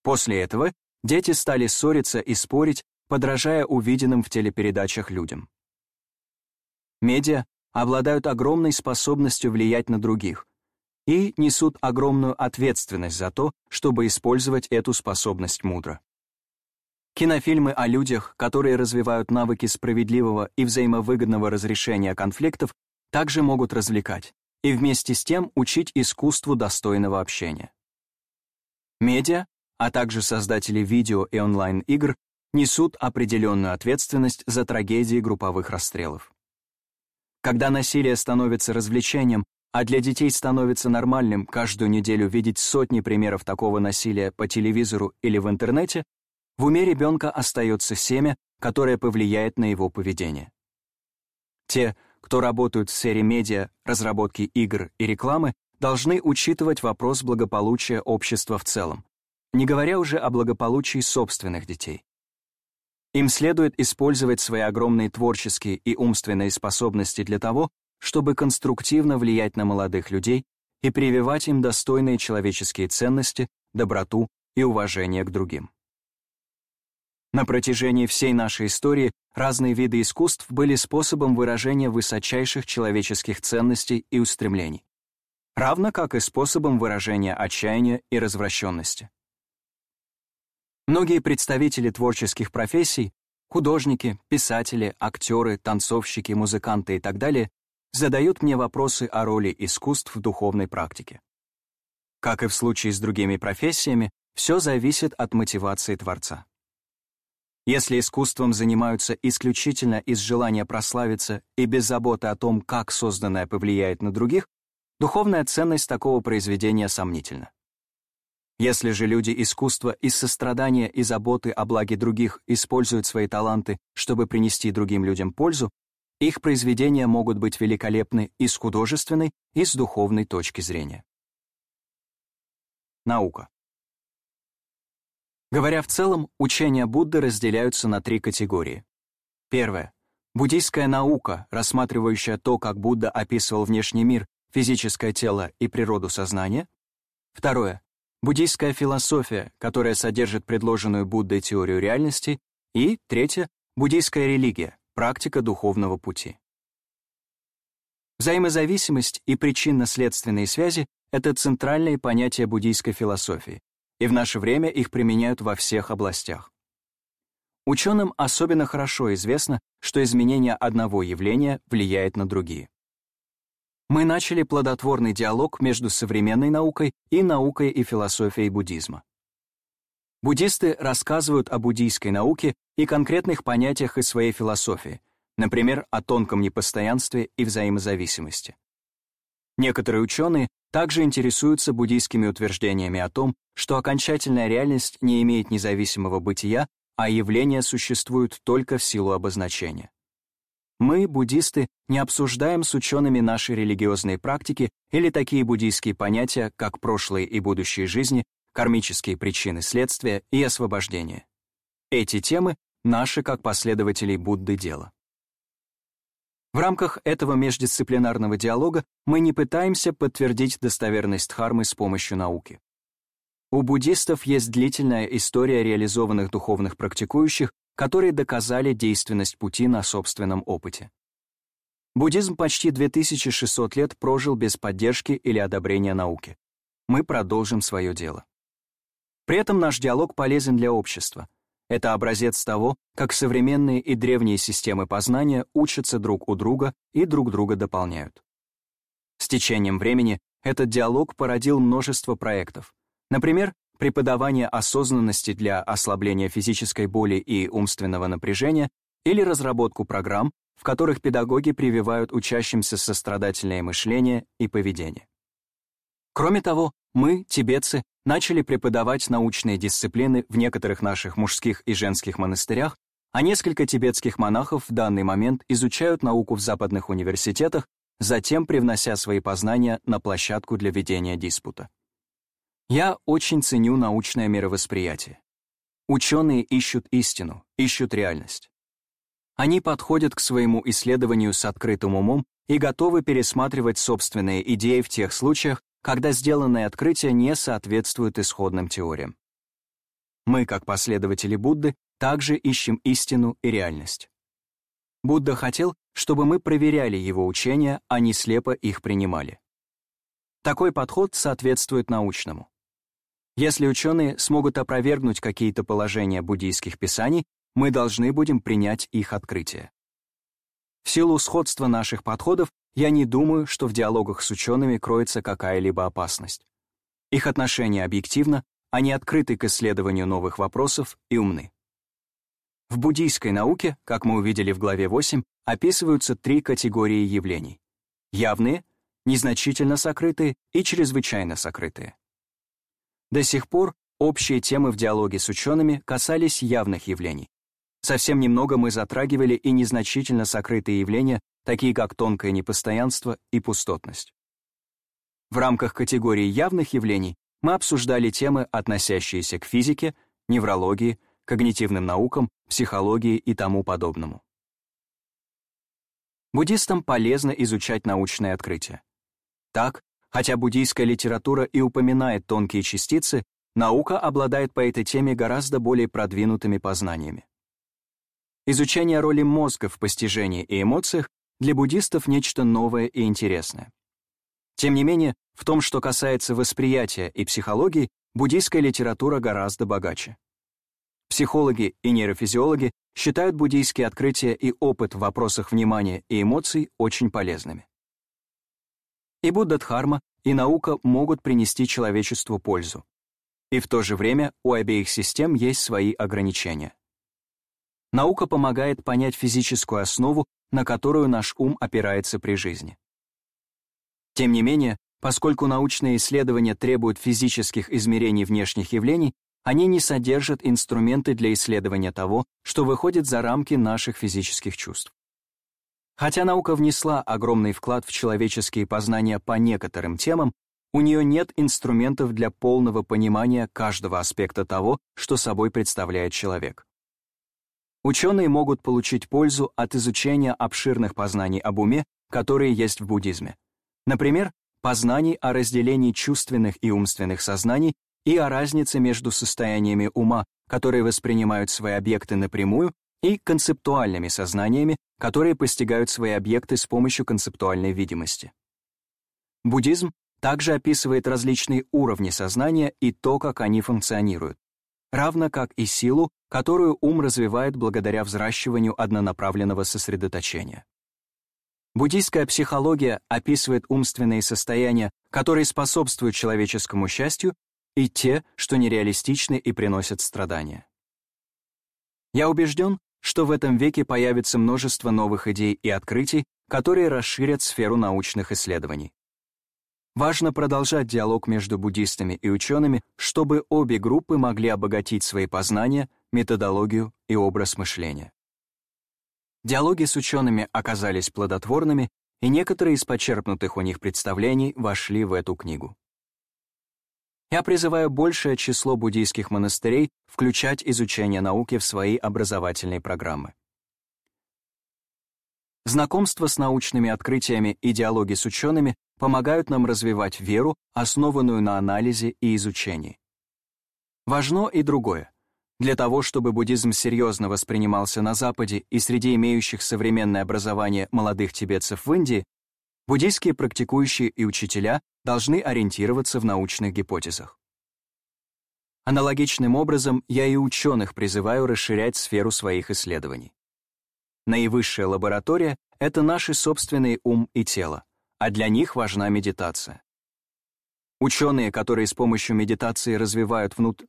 После этого дети стали ссориться и спорить, подражая увиденным в телепередачах людям. Медиа обладают огромной способностью влиять на других и несут огромную ответственность за то, чтобы использовать эту способность мудро. Кинофильмы о людях, которые развивают навыки справедливого и взаимовыгодного разрешения конфликтов, также могут развлекать и вместе с тем учить искусству достойного общения. Медиа, а также создатели видео и онлайн-игр несут определенную ответственность за трагедии групповых расстрелов. Когда насилие становится развлечением, а для детей становится нормальным каждую неделю видеть сотни примеров такого насилия по телевизору или в интернете, в уме ребенка остается семя, которое повлияет на его поведение. Те, кто работают в сфере медиа, разработки игр и рекламы, должны учитывать вопрос благополучия общества в целом, не говоря уже о благополучии собственных детей. Им следует использовать свои огромные творческие и умственные способности для того, чтобы конструктивно влиять на молодых людей и прививать им достойные человеческие ценности, доброту и уважение к другим. На протяжении всей нашей истории разные виды искусств были способом выражения высочайших человеческих ценностей и устремлений, равно как и способом выражения отчаяния и развращенности. Многие представители творческих профессий — художники, писатели, актеры, танцовщики, музыканты и так далее — задают мне вопросы о роли искусств в духовной практике. Как и в случае с другими профессиями, все зависит от мотивации Творца. Если искусством занимаются исключительно из желания прославиться и без заботы о том, как созданное повлияет на других, духовная ценность такого произведения сомнительна. Если же люди искусства из сострадания и заботы о благе других используют свои таланты, чтобы принести другим людям пользу, их произведения могут быть великолепны и с художественной, и с духовной точки зрения. Наука. Говоря в целом, учения Будды разделяются на три категории. Первое. Буддийская наука, рассматривающая то, как Будда описывал внешний мир, физическое тело и природу сознания. Второе. Буддийская философия, которая содержит предложенную Буддой теорию реальности. И, третье, буддийская религия, практика духовного пути. Взаимозависимость и причинно-следственные связи — это центральные понятия буддийской философии, и в наше время их применяют во всех областях. Ученым особенно хорошо известно, что изменение одного явления влияет на другие. Мы начали плодотворный диалог между современной наукой и наукой и философией буддизма. Буддисты рассказывают о буддийской науке и конкретных понятиях из своей философии, например, о тонком непостоянстве и взаимозависимости. Некоторые ученые также интересуются буддийскими утверждениями о том, что окончательная реальность не имеет независимого бытия, а явления существуют только в силу обозначения. Мы, буддисты, не обсуждаем с учеными наши религиозные практики или такие буддийские понятия, как прошлые и будущие жизни, кармические причины следствия и освобождение. Эти темы — наши как последователей Будды дело. В рамках этого междисциплинарного диалога мы не пытаемся подтвердить достоверность дхармы с помощью науки. У буддистов есть длительная история реализованных духовных практикующих, которые доказали действенность пути на собственном опыте. Буддизм почти 2600 лет прожил без поддержки или одобрения науки. Мы продолжим свое дело. При этом наш диалог полезен для общества. Это образец того, как современные и древние системы познания учатся друг у друга и друг друга дополняют. С течением времени этот диалог породил множество проектов. Например, преподавание осознанности для ослабления физической боли и умственного напряжения или разработку программ, в которых педагоги прививают учащимся сострадательное мышление и поведение. Кроме того, мы, тибетцы, начали преподавать научные дисциплины в некоторых наших мужских и женских монастырях, а несколько тибетских монахов в данный момент изучают науку в западных университетах, затем привнося свои познания на площадку для ведения диспута. Я очень ценю научное мировосприятие. Ученые ищут истину, ищут реальность. Они подходят к своему исследованию с открытым умом и готовы пересматривать собственные идеи в тех случаях, когда сделанные открытия не соответствуют исходным теориям. Мы, как последователи Будды, также ищем истину и реальность. Будда хотел, чтобы мы проверяли его учения, а не слепо их принимали. Такой подход соответствует научному. Если ученые смогут опровергнуть какие-то положения буддийских писаний, мы должны будем принять их открытие. В силу сходства наших подходов я не думаю, что в диалогах с учеными кроется какая-либо опасность. Их отношения объективно, они открыты к исследованию новых вопросов и умны. В буддийской науке, как мы увидели в главе 8, описываются три категории явлений. Явные, незначительно сокрытые и чрезвычайно сокрытые. До сих пор общие темы в диалоге с учеными касались явных явлений. Совсем немного мы затрагивали и незначительно сокрытые явления, такие как тонкое непостоянство и пустотность. В рамках категории явных явлений мы обсуждали темы, относящиеся к физике, неврологии, когнитивным наукам, психологии и тому подобному. Буддистам полезно изучать научные открытия. Так, хотя буддийская литература и упоминает тонкие частицы, наука обладает по этой теме гораздо более продвинутыми познаниями. Изучение роли мозга в постижении и эмоциях для буддистов нечто новое и интересное. Тем не менее, в том, что касается восприятия и психологии, буддийская литература гораздо богаче. Психологи и нейрофизиологи считают буддийские открытия и опыт в вопросах внимания и эмоций очень полезными. И Будда-дхарма, и наука могут принести человечеству пользу. И в то же время у обеих систем есть свои ограничения. Наука помогает понять физическую основу на которую наш ум опирается при жизни. Тем не менее, поскольку научные исследования требуют физических измерений внешних явлений, они не содержат инструменты для исследования того, что выходит за рамки наших физических чувств. Хотя наука внесла огромный вклад в человеческие познания по некоторым темам, у нее нет инструментов для полного понимания каждого аспекта того, что собой представляет человек. Ученые могут получить пользу от изучения обширных познаний об уме, которые есть в буддизме. Например, познаний о разделении чувственных и умственных сознаний и о разнице между состояниями ума, которые воспринимают свои объекты напрямую, и концептуальными сознаниями, которые постигают свои объекты с помощью концептуальной видимости. Буддизм также описывает различные уровни сознания и то, как они функционируют, равно как и силу, которую ум развивает благодаря взращиванию однонаправленного сосредоточения. Буддийская психология описывает умственные состояния, которые способствуют человеческому счастью, и те, что нереалистичны и приносят страдания. Я убежден, что в этом веке появится множество новых идей и открытий, которые расширят сферу научных исследований. Важно продолжать диалог между буддистами и учеными, чтобы обе группы могли обогатить свои познания, методологию и образ мышления. Диалоги с учеными оказались плодотворными, и некоторые из почерпнутых у них представлений вошли в эту книгу. Я призываю большее число буддийских монастырей включать изучение науки в свои образовательные программы. Знакомство с научными открытиями и диалоги с учеными помогают нам развивать веру, основанную на анализе и изучении. Важно и другое. Для того, чтобы буддизм серьезно воспринимался на Западе и среди имеющих современное образование молодых тибетцев в Индии, буддийские практикующие и учителя должны ориентироваться в научных гипотезах. Аналогичным образом я и ученых призываю расширять сферу своих исследований. Наивысшая лаборатория — это наши собственные ум и тело, а для них важна медитация. Ученые, которые с помощью медитации развивают внут...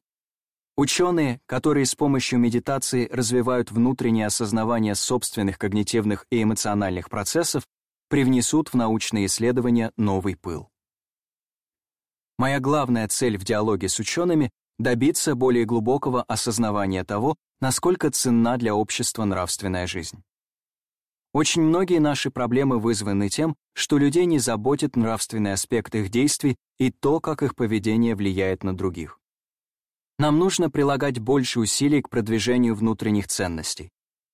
Ученые, которые с помощью медитации развивают внутреннее осознавание собственных когнитивных и эмоциональных процессов, привнесут в научные исследования новый пыл. Моя главная цель в диалоге с учеными — добиться более глубокого осознавания того, насколько ценна для общества нравственная жизнь. Очень многие наши проблемы вызваны тем, что людей не заботит нравственный аспект их действий и то, как их поведение влияет на других. Нам нужно прилагать больше усилий к продвижению внутренних ценностей.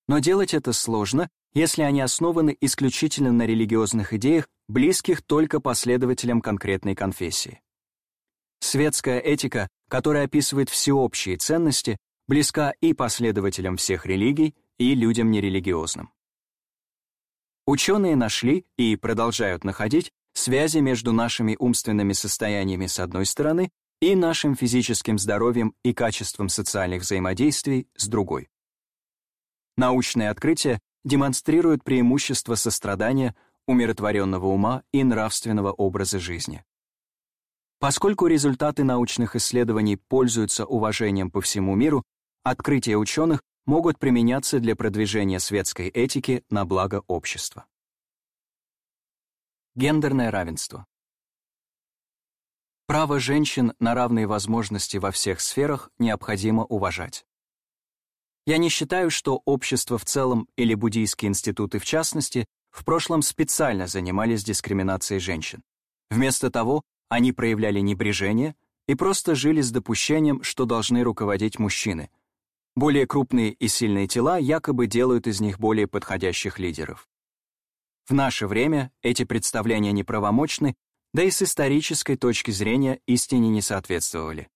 Но делать это сложно, если они основаны исключительно на религиозных идеях, близких только последователям конкретной конфессии. Светская этика, которая описывает всеобщие ценности, близка и последователям всех религий, и людям нерелигиозным. Ученые нашли и продолжают находить связи между нашими умственными состояниями с одной стороны и нашим физическим здоровьем и качеством социальных взаимодействий с другой. Научные открытия демонстрируют преимущество сострадания, умиротворенного ума и нравственного образа жизни. Поскольку результаты научных исследований пользуются уважением по всему миру, открытия ученых могут применяться для продвижения светской этики на благо общества. Гендерное равенство. Право женщин на равные возможности во всех сферах необходимо уважать. Я не считаю, что общество в целом или буддийские институты в частности в прошлом специально занимались дискриминацией женщин. Вместо того, они проявляли небрежение и просто жили с допущением, что должны руководить мужчины. Более крупные и сильные тела якобы делают из них более подходящих лидеров. В наше время эти представления неправомочны да и с исторической точки зрения истине не соответствовали.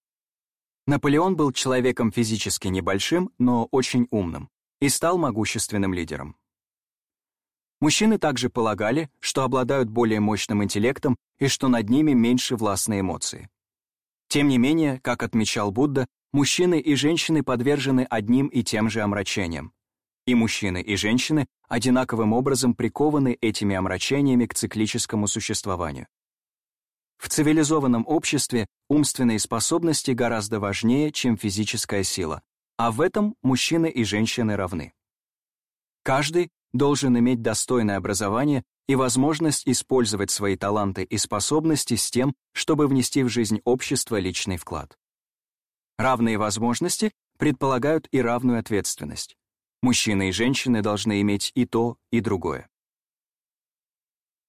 Наполеон был человеком физически небольшим, но очень умным, и стал могущественным лидером. Мужчины также полагали, что обладают более мощным интеллектом и что над ними меньше властной эмоции. Тем не менее, как отмечал Будда, мужчины и женщины подвержены одним и тем же омрачениям. И мужчины, и женщины одинаковым образом прикованы этими омрачениями к циклическому существованию. В цивилизованном обществе умственные способности гораздо важнее, чем физическая сила, а в этом мужчины и женщины равны. Каждый должен иметь достойное образование и возможность использовать свои таланты и способности с тем, чтобы внести в жизнь общества личный вклад. Равные возможности предполагают и равную ответственность. Мужчины и женщины должны иметь и то, и другое.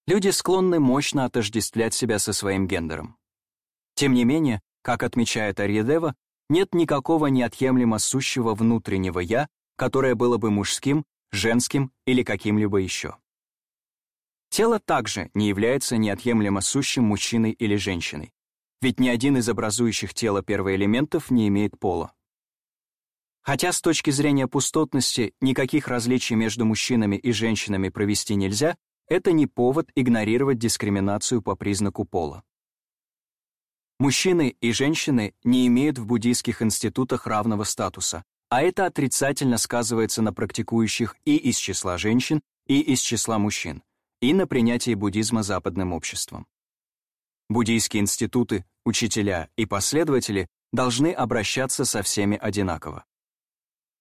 Люди склонны мощно отождествлять себя со своим гендером. Тем не менее, как отмечает Арьедева, нет никакого неотъемлемо сущего внутреннего «я», которое было бы мужским, женским или каким-либо еще. Тело также не является неотъемлемо сущим мужчиной или женщиной, ведь ни один из образующих тело первоэлементов не имеет пола. Хотя с точки зрения пустотности никаких различий между мужчинами и женщинами провести нельзя, это не повод игнорировать дискриминацию по признаку пола. Мужчины и женщины не имеют в буддийских институтах равного статуса, а это отрицательно сказывается на практикующих и из числа женщин, и из числа мужчин, и на принятии буддизма западным обществом. Буддийские институты, учителя и последователи должны обращаться со всеми одинаково.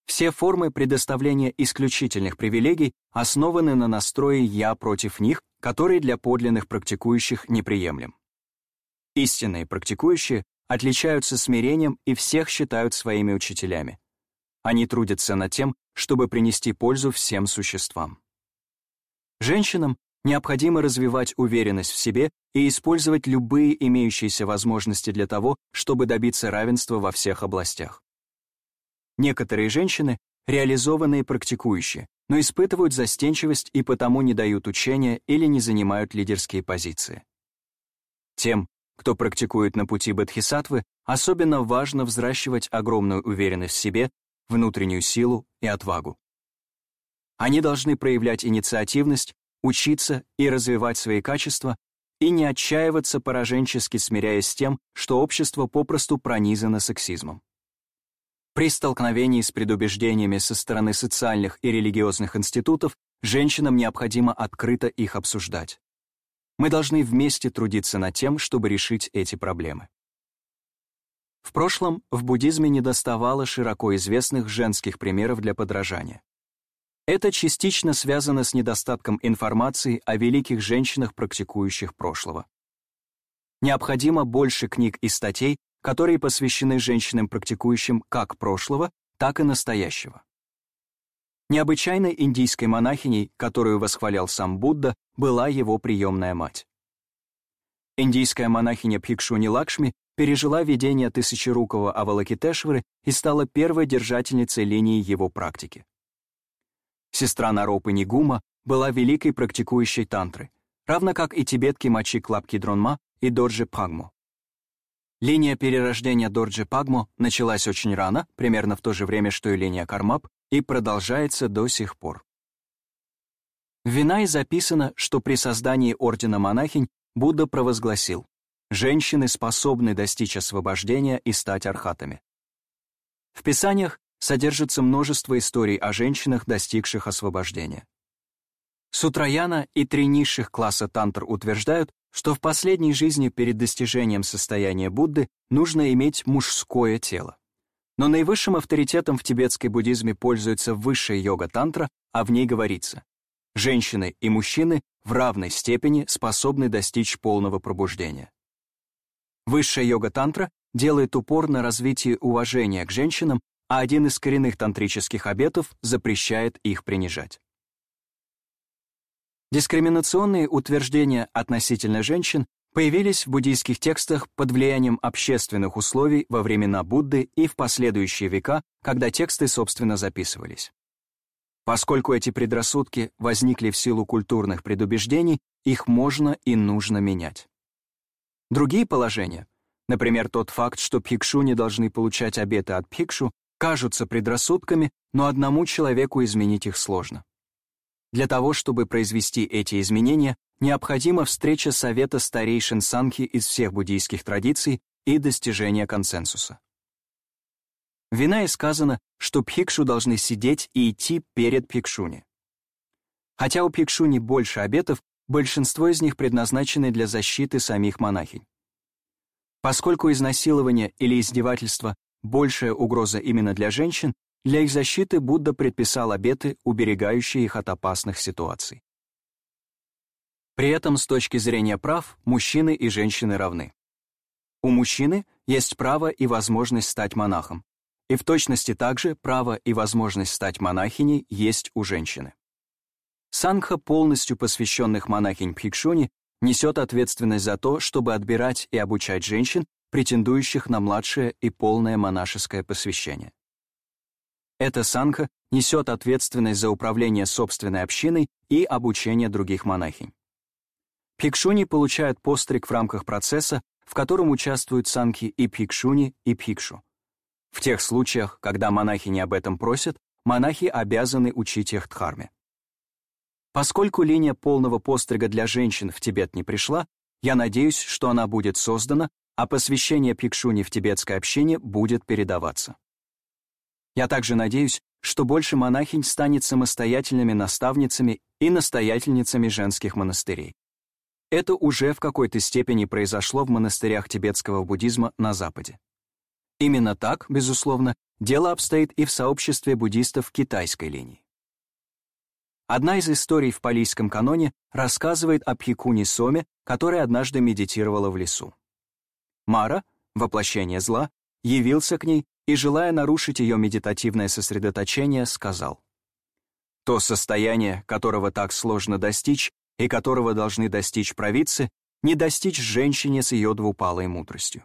Все формы предоставления исключительных привилегий основаны на настрое «я против них», который для подлинных практикующих неприемлем. Истинные практикующие отличаются смирением и всех считают своими учителями. Они трудятся над тем, чтобы принести пользу всем существам. Женщинам необходимо развивать уверенность в себе и использовать любые имеющиеся возможности для того, чтобы добиться равенства во всех областях. Некоторые женщины — реализованные практикующие, но испытывают застенчивость и потому не дают учения или не занимают лидерские позиции. Тем, кто практикует на пути бодхисаттвы, особенно важно взращивать огромную уверенность в себе, внутреннюю силу и отвагу. Они должны проявлять инициативность, учиться и развивать свои качества и не отчаиваться пораженчески смиряясь с тем, что общество попросту пронизано сексизмом. При столкновении с предубеждениями со стороны социальных и религиозных институтов женщинам необходимо открыто их обсуждать. Мы должны вместе трудиться над тем, чтобы решить эти проблемы. В прошлом в буддизме недоставало широко известных женских примеров для подражания. Это частично связано с недостатком информации о великих женщинах, практикующих прошлого. Необходимо больше книг и статей, которые посвящены женщинам, практикующим как прошлого, так и настоящего. Необычайной индийской монахиней, которую восхвалял сам Будда, была его приемная мать. Индийская монахиня Пхикшуни Лакшми пережила видение тысячерукого Авалакитешвары и стала первой держательницей линии его практики. Сестра Наропы Нигума была великой практикующей тантры, равно как и тибетки Мачи Клапки Дронма и Дорджи Пагмо. Линия перерождения Дорджи Пагмо началась очень рано, примерно в то же время, что и линия Кармап, и продолжается до сих пор. В Винай записано, что при создании ордена монахинь Будда провозгласил «Женщины способны достичь освобождения и стать архатами». В Писаниях содержится множество историй о женщинах, достигших освобождения. Сутраяна и три низших класса тантр утверждают, что в последней жизни перед достижением состояния Будды нужно иметь мужское тело. Но наивысшим авторитетом в тибетской буддизме пользуется высшая йога-тантра, а в ней говорится «Женщины и мужчины в равной степени способны достичь полного пробуждения». Высшая йога-тантра делает упор на развитие уважения к женщинам, а один из коренных тантрических обетов запрещает их принижать. Дискриминационные утверждения относительно женщин появились в буддийских текстах под влиянием общественных условий во времена Будды и в последующие века, когда тексты, собственно, записывались. Поскольку эти предрассудки возникли в силу культурных предубеждений, их можно и нужно менять. Другие положения, например, тот факт, что пхикшу не должны получать обеты от пхикшу, кажутся предрассудками, но одному человеку изменить их сложно. Для того, чтобы произвести эти изменения, необходима встреча Совета старейшин Санхи из всех буддийских традиций и достижение консенсуса. В Винае сказано, что пхикшу должны сидеть и идти перед пхикшуни. Хотя у пхикшуни больше обетов, большинство из них предназначены для защиты самих монахинь. Поскольку изнасилование или издевательство — большая угроза именно для женщин, для их защиты Будда предписал обеты, уберегающие их от опасных ситуаций. При этом с точки зрения прав мужчины и женщины равны. У мужчины есть право и возможность стать монахом, и в точности также право и возможность стать монахиней есть у женщины. Сангха полностью посвященных монахинь Пхикшуни несет ответственность за то, чтобы отбирать и обучать женщин, претендующих на младшее и полное монашеское посвящение. Эта сангха несет ответственность за управление собственной общиной и обучение других монахинь. Пикшуни получают постриг в рамках процесса, в котором участвуют сангхи и пикшуни, и пикшу. В тех случаях, когда монахини об этом просят, монахи обязаны учить их дхарме. Поскольку линия полного пострига для женщин в Тибет не пришла, я надеюсь, что она будет создана, а посвящение пикшуни в тибетское общение будет передаваться. Я также надеюсь, что больше монахинь станет самостоятельными наставницами и настоятельницами женских монастырей. Это уже в какой-то степени произошло в монастырях тибетского буддизма на Западе. Именно так, безусловно, дело обстоит и в сообществе буддистов китайской линии. Одна из историй в палийском каноне рассказывает о Пхикуне Соме, которая однажды медитировала в лесу. Мара, воплощение зла, явился к ней и, желая нарушить ее медитативное сосредоточение, сказал, «То состояние, которого так сложно достичь и которого должны достичь провидцы, не достичь женщине с ее двупалой мудростью».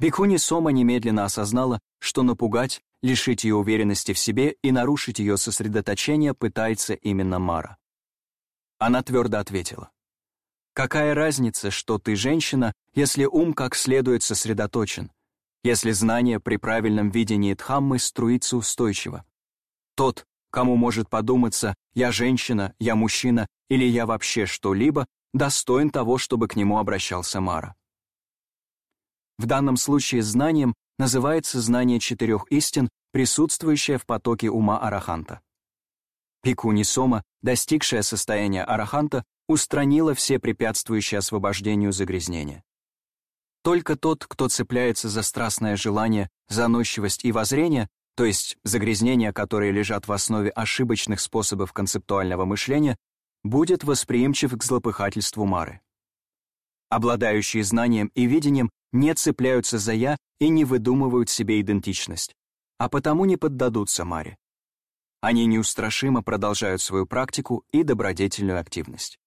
Бикуни Сома немедленно осознала, что напугать, лишить ее уверенности в себе и нарушить ее сосредоточение пытается именно Мара. Она твердо ответила. «Какая разница, что ты женщина, если ум как следует сосредоточен, если знание при правильном видении Дхаммы струится устойчиво? Тот, кому может подуматься «я женщина», «я мужчина» или «я вообще что-либо», достоин того, чтобы к нему обращался Мара. В данном случае знанием называется знание четырех истин, присутствующее в потоке ума араханта. Пикуни Сома, достигшая состояния араханта, устранила все препятствующие освобождению загрязнения. Только тот, кто цепляется за страстное желание, заносчивость и воззрение, то есть загрязнения, которые лежат в основе ошибочных способов концептуального мышления, будет восприимчив к злопыхательству Мары. Обладающие знанием и видением не цепляются за «я» и не выдумывают себе идентичность, а потому не поддадутся Маре. Они неустрашимо продолжают свою практику и добродетельную активность.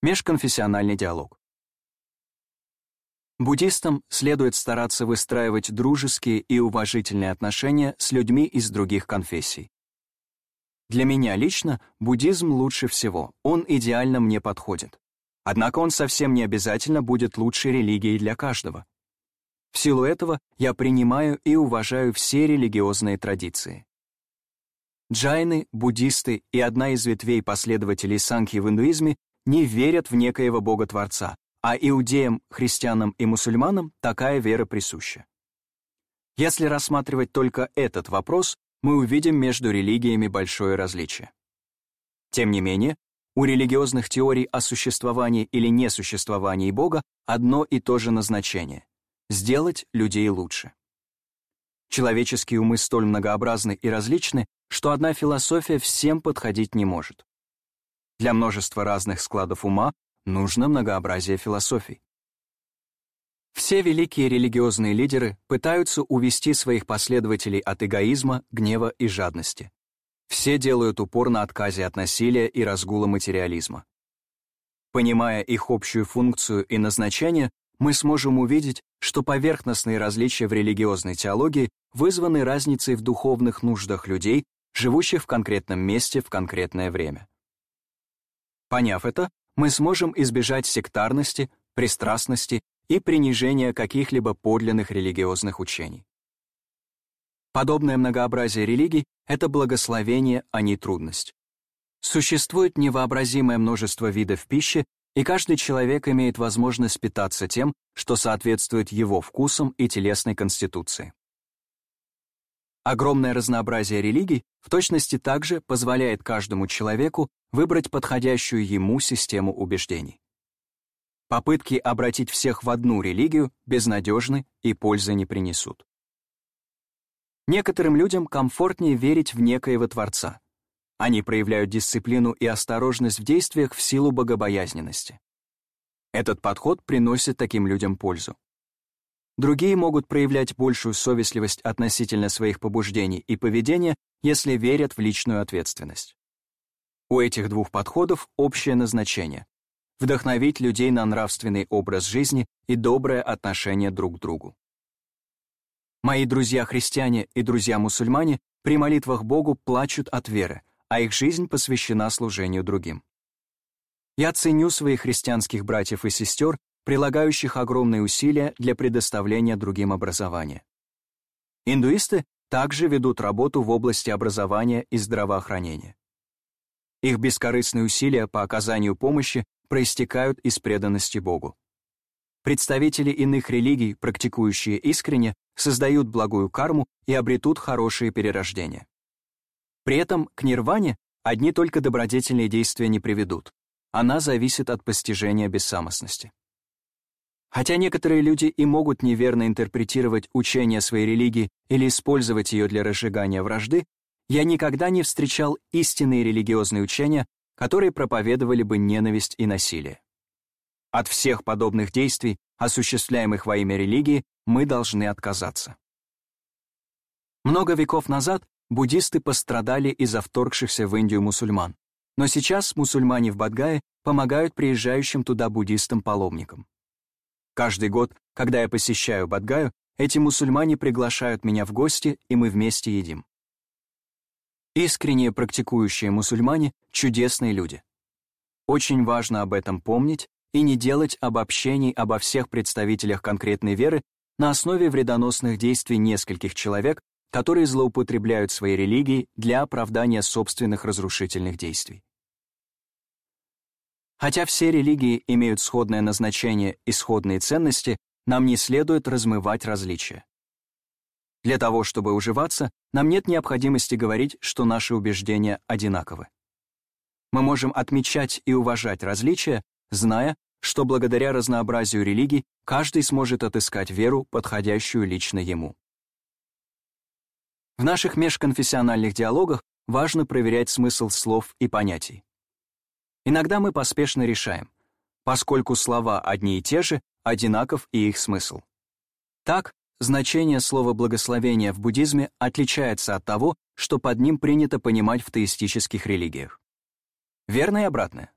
Межконфессиональный диалог. Буддистам следует стараться выстраивать дружеские и уважительные отношения с людьми из других конфессий. Для меня лично буддизм лучше всего, он идеально мне подходит. Однако он совсем не обязательно будет лучшей религией для каждого. В силу этого я принимаю и уважаю все религиозные традиции. Джайны, буддисты и одна из ветвей последователей Сангхи в индуизме не верят в некоего бога-творца, а иудеям, христианам и мусульманам такая вера присуща. Если рассматривать только этот вопрос, мы увидим между религиями большое различие. Тем не менее, у религиозных теорий о существовании или несуществовании Бога одно и то же назначение — сделать людей лучше. Человеческие умы столь многообразны и различны, что одна философия всем подходить не может. Для множества разных складов ума нужно многообразие философий. Все великие религиозные лидеры пытаются увести своих последователей от эгоизма, гнева и жадности. Все делают упор на отказе от насилия и разгула материализма. Понимая их общую функцию и назначение, мы сможем увидеть, что поверхностные различия в религиозной теологии вызваны разницей в духовных нуждах людей, живущих в конкретном месте в конкретное время. Поняв это, мы сможем избежать сектарности, пристрастности и принижения каких-либо подлинных религиозных учений. Подобное многообразие религий — это благословение, а не трудность. Существует невообразимое множество видов пищи, и каждый человек имеет возможность питаться тем, что соответствует его вкусам и телесной конституции. Огромное разнообразие религий в точности также позволяет каждому человеку выбрать подходящую ему систему убеждений. Попытки обратить всех в одну религию безнадежны и пользы не принесут. Некоторым людям комфортнее верить в некоего Творца. Они проявляют дисциплину и осторожность в действиях в силу богобоязненности. Этот подход приносит таким людям пользу. Другие могут проявлять большую совестливость относительно своих побуждений и поведения, если верят в личную ответственность. У этих двух подходов общее назначение — вдохновить людей на нравственный образ жизни и доброе отношение друг к другу. Мои друзья-христиане и друзья-мусульмане при молитвах Богу плачут от веры, а их жизнь посвящена служению другим. Я ценю своих христианских братьев и сестер, прилагающих огромные усилия для предоставления другим образования. Индуисты также ведут работу в области образования и здравоохранения. Их бескорыстные усилия по оказанию помощи проистекают из преданности Богу. Представители иных религий, практикующие искренне, создают благую карму и обретут хорошие перерождения. При этом к нирване одни только добродетельные действия не приведут. Она зависит от постижения бессамостности. Хотя некоторые люди и могут неверно интерпретировать учение своей религии или использовать ее для разжигания вражды, я никогда не встречал истинные религиозные учения, которые проповедовали бы ненависть и насилие. От всех подобных действий, осуществляемых во имя религии, мы должны отказаться. Много веков назад буддисты пострадали из-за вторгшихся в Индию мусульман, но сейчас мусульмане в Бадгае помогают приезжающим туда буддистам-паломникам. Каждый год, когда я посещаю Бадгаю, эти мусульмане приглашают меня в гости, и мы вместе едим. Искренние практикующие мусульмане — чудесные люди. Очень важно об этом помнить и не делать обобщений обо всех представителях конкретной веры на основе вредоносных действий нескольких человек, которые злоупотребляют своей религией для оправдания собственных разрушительных действий. Хотя все религии имеют сходное назначение и сходные ценности, нам не следует размывать различия. Для того, чтобы уживаться, нам нет необходимости говорить, что наши убеждения одинаковы. Мы можем отмечать и уважать различия, зная, что благодаря разнообразию религий каждый сможет отыскать веру, подходящую лично ему. В наших межконфессиональных диалогах важно проверять смысл слов и понятий. Иногда мы поспешно решаем, поскольку слова одни и те же, одинаков и их смысл. Так, значение слова «благословение» в буддизме отличается от того, что под ним принято понимать в теистических религиях. Верно и обратное.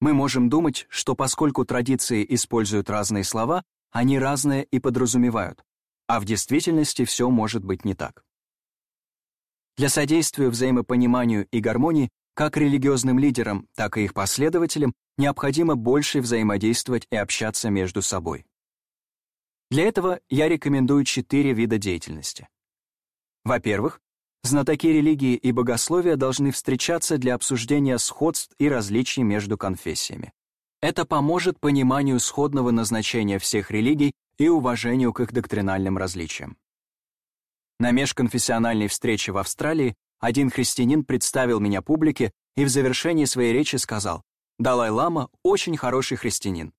Мы можем думать, что поскольку традиции используют разные слова, они разные и подразумевают, а в действительности все может быть не так. Для содействия взаимопониманию и гармонии как религиозным лидерам, так и их последователям необходимо больше взаимодействовать и общаться между собой. Для этого я рекомендую четыре вида деятельности. Во-первых, знатоки религии и богословия должны встречаться для обсуждения сходств и различий между конфессиями. Это поможет пониманию сходного назначения всех религий и уважению к их доктринальным различиям. На межконфессиональной встрече в Австралии один христианин представил меня публике и в завершении своей речи сказал, «Далай-лама — очень хороший христианин».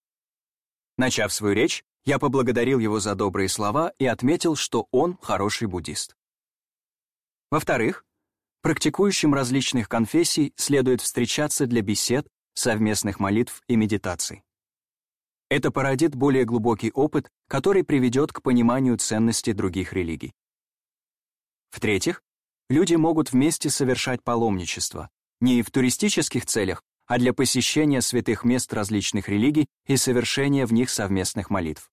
Начав свою речь, я поблагодарил его за добрые слова и отметил, что он хороший буддист. Во-вторых, практикующим различных конфессий следует встречаться для бесед, совместных молитв и медитаций. Это породит более глубокий опыт, который приведет к пониманию ценности других религий. В-третьих, люди могут вместе совершать паломничество, не в туристических целях, а для посещения святых мест различных религий и совершения в них совместных молитв.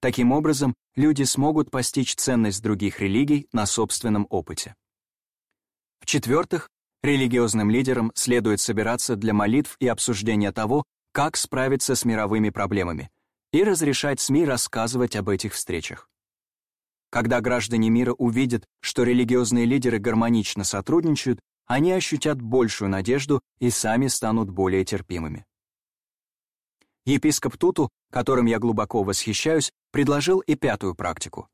Таким образом, люди смогут постичь ценность других религий на собственном опыте. В-четвертых, религиозным лидерам следует собираться для молитв и обсуждения того, как справиться с мировыми проблемами, и разрешать СМИ рассказывать об этих встречах. Когда граждане мира увидят, что религиозные лидеры гармонично сотрудничают, они ощутят большую надежду и сами станут более терпимыми. Епископ Туту, которым я глубоко восхищаюсь, предложил и пятую практику.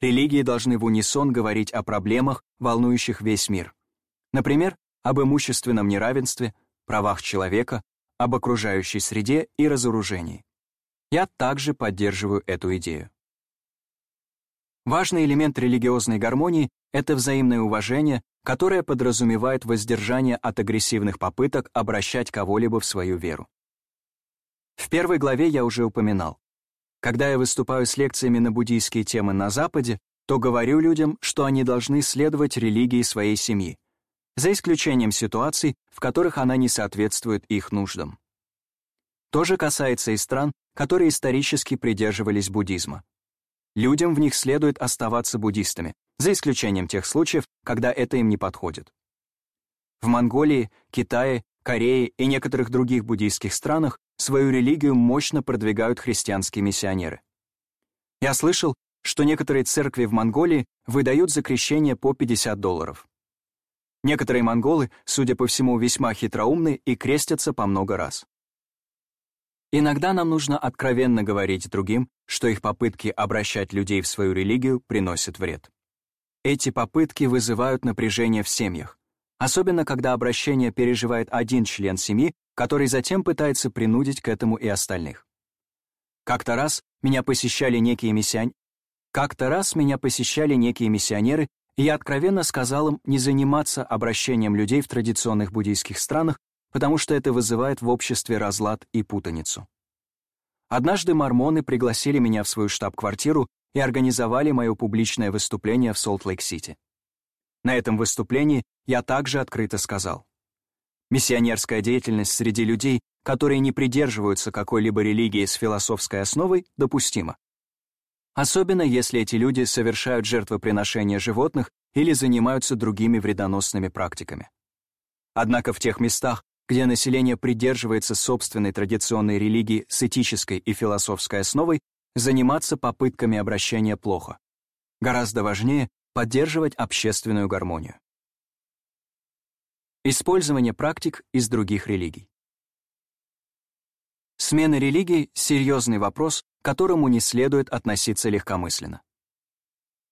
Религии должны в унисон говорить о проблемах, волнующих весь мир. Например, об имущественном неравенстве, правах человека, об окружающей среде и разоружении. Я также поддерживаю эту идею. Важный элемент религиозной гармонии — это взаимное уважение, которая подразумевает воздержание от агрессивных попыток обращать кого-либо в свою веру. В первой главе я уже упоминал. Когда я выступаю с лекциями на буддийские темы на Западе, то говорю людям, что они должны следовать религии своей семьи, за исключением ситуаций, в которых она не соответствует их нуждам. То же касается и стран, которые исторически придерживались буддизма. Людям в них следует оставаться буддистами, за исключением тех случаев, когда это им не подходит. В Монголии, Китае, Корее и некоторых других буддийских странах свою религию мощно продвигают христианские миссионеры. Я слышал, что некоторые церкви в Монголии выдают за крещение по 50 долларов. Некоторые монголы, судя по всему, весьма хитроумны и крестятся по много раз. Иногда нам нужно откровенно говорить другим, что их попытки обращать людей в свою религию приносят вред. Эти попытки вызывают напряжение в семьях, особенно когда обращение переживает один член семьи, который затем пытается принудить к этому и остальных. Как-то раз меня посещали некие миссионеры, как-то раз меня посещали некие миссионеры, и я откровенно сказал им не заниматься обращением людей в традиционных буддийских странах, потому что это вызывает в обществе разлад и путаницу. Однажды мормоны пригласили меня в свою штаб-квартиру и организовали мое публичное выступление в Солт-Лейк-Сити. На этом выступлении я также открыто сказал. Миссионерская деятельность среди людей, которые не придерживаются какой-либо религии с философской основой, допустима. Особенно если эти люди совершают жертвоприношения животных или занимаются другими вредоносными практиками. Однако в тех местах, где население придерживается собственной традиционной религии с этической и философской основой, заниматься попытками обращения плохо. Гораздо важнее поддерживать общественную гармонию. Использование практик из других религий. Смена религии — серьезный вопрос, к которому не следует относиться легкомысленно.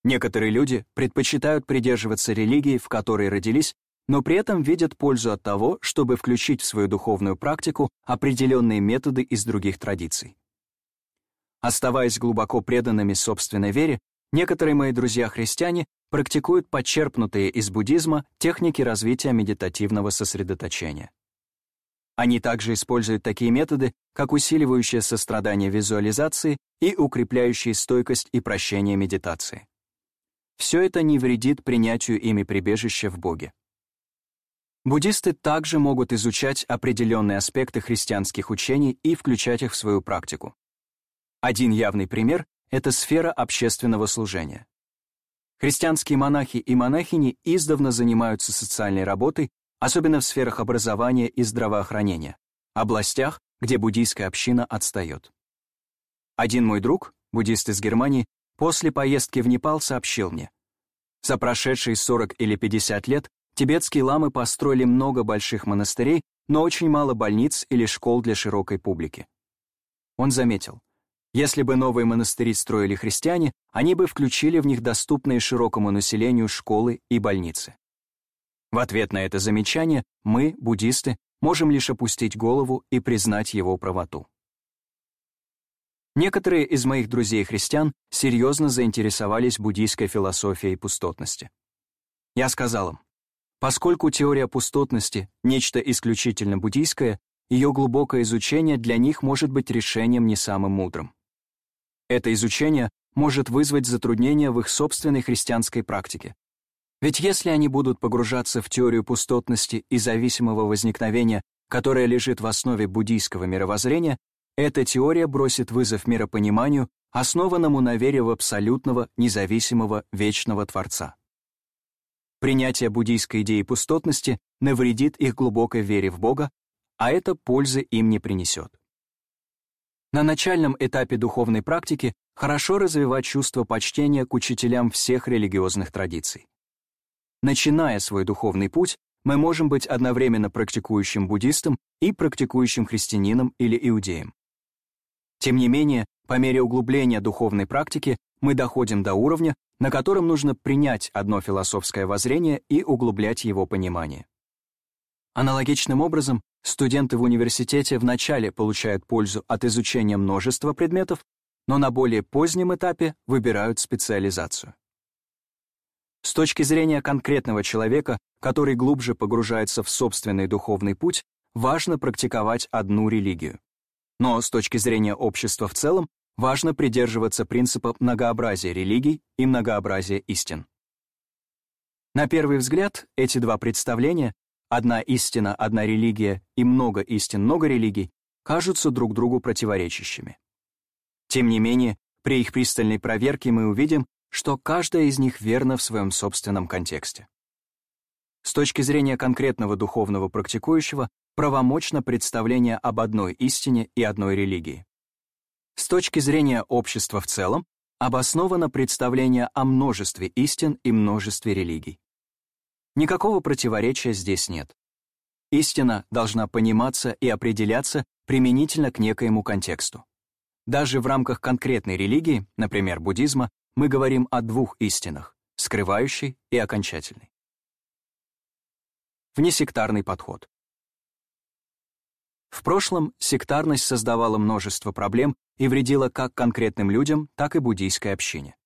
Некоторые люди предпочитают придерживаться религии, в которой родились, но при этом видят пользу от того, чтобы включить в свою духовную практику определенные методы из других традиций. Оставаясь глубоко преданными собственной вере, некоторые мои друзья-христиане практикуют подчерпнутые из буддизма техники развития медитативного сосредоточения. Они также используют такие методы, как усиливающее сострадание визуализации и укрепляющие стойкость и прощение медитации. Все это не вредит принятию ими прибежища в Боге. Буддисты также могут изучать определенные аспекты христианских учений и включать их в свою практику. Один явный пример — это сфера общественного служения. Христианские монахи и монахини издавна занимаются социальной работой, особенно в сферах образования и здравоохранения, областях, где буддийская община отстает. Один мой друг, буддист из Германии, после поездки в Непал сообщил мне, за прошедшие 40 или 50 лет Тибетские ламы построили много больших монастырей, но очень мало больниц или школ для широкой публики. Он заметил, если бы новые монастыри строили христиане, они бы включили в них доступные широкому населению школы и больницы. В ответ на это замечание мы, буддисты, можем лишь опустить голову и признать его правоту. Некоторые из моих друзей-христиан серьезно заинтересовались буддийской философией пустотности. Я сказал им, Поскольку теория пустотности — нечто исключительно буддийское, ее глубокое изучение для них может быть решением не самым мудрым. Это изучение может вызвать затруднения в их собственной христианской практике. Ведь если они будут погружаться в теорию пустотности и зависимого возникновения, которая лежит в основе буддийского мировоззрения, эта теория бросит вызов миропониманию, основанному на вере в абсолютного, независимого, вечного Творца. Принятие буддийской идеи пустотности навредит их глубокой вере в Бога, а это пользы им не принесет. На начальном этапе духовной практики хорошо развивать чувство почтения к учителям всех религиозных традиций. Начиная свой духовный путь, мы можем быть одновременно практикующим буддистом и практикующим христианином или иудеем. Тем не менее, по мере углубления духовной практики мы доходим до уровня, на котором нужно принять одно философское воззрение и углублять его понимание. Аналогичным образом, студенты в университете вначале получают пользу от изучения множества предметов, но на более позднем этапе выбирают специализацию. С точки зрения конкретного человека, который глубже погружается в собственный духовный путь, важно практиковать одну религию. Но с точки зрения общества в целом, важно придерживаться принципа многообразия религий и многообразия истин. На первый взгляд, эти два представления «одна истина, одна религия» и «много истин, много религий» кажутся друг другу противоречащими. Тем не менее, при их пристальной проверке мы увидим, что каждая из них верна в своем собственном контексте. С точки зрения конкретного духовного практикующего, правомочно представление об одной истине и одной религии. С точки зрения общества в целом, обосновано представление о множестве истин и множестве религий. Никакого противоречия здесь нет. Истина должна пониматься и определяться применительно к некоему контексту. Даже в рамках конкретной религии, например, буддизма, мы говорим о двух истинах — скрывающей и окончательной. Внесектарный подход. В прошлом сектарность создавала множество проблем и вредила как конкретным людям, так и буддийской общине.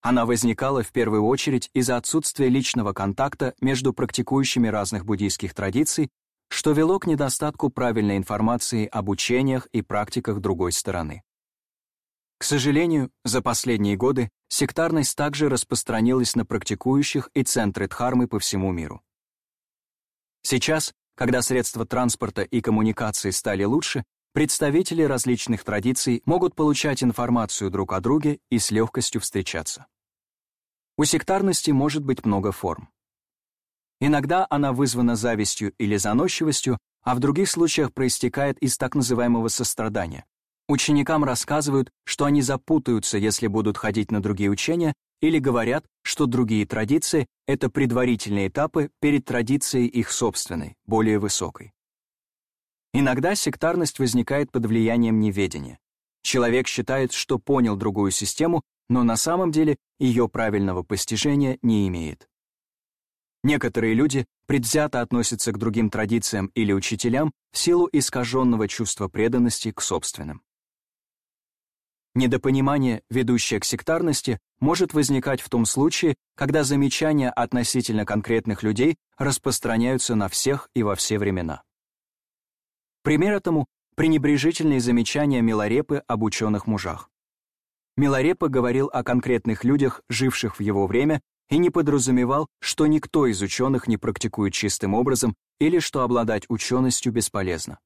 Она возникала в первую очередь из-за отсутствия личного контакта между практикующими разных буддийских традиций, что вело к недостатку правильной информации об учениях и практиках другой стороны. К сожалению, за последние годы сектарность также распространилась на практикующих и центры дхармы по всему миру. Сейчас, когда средства транспорта и коммуникации стали лучше, представители различных традиций могут получать информацию друг о друге и с легкостью встречаться. У сектарности может быть много форм. Иногда она вызвана завистью или заносчивостью, а в других случаях проистекает из так называемого сострадания, Ученикам рассказывают, что они запутаются, если будут ходить на другие учения, или говорят, что другие традиции — это предварительные этапы перед традицией их собственной, более высокой. Иногда сектарность возникает под влиянием неведения. Человек считает, что понял другую систему, но на самом деле ее правильного постижения не имеет. Некоторые люди предвзято относятся к другим традициям или учителям в силу искаженного чувства преданности к собственным. Недопонимание, ведущее к сектарности, может возникать в том случае, когда замечания относительно конкретных людей распространяются на всех и во все времена. Пример этому — пренебрежительные замечания Миларепы об ученых мужах. Миларепа говорил о конкретных людях, живших в его время, и не подразумевал, что никто из ученых не практикует чистым образом или что обладать ученостью бесполезно.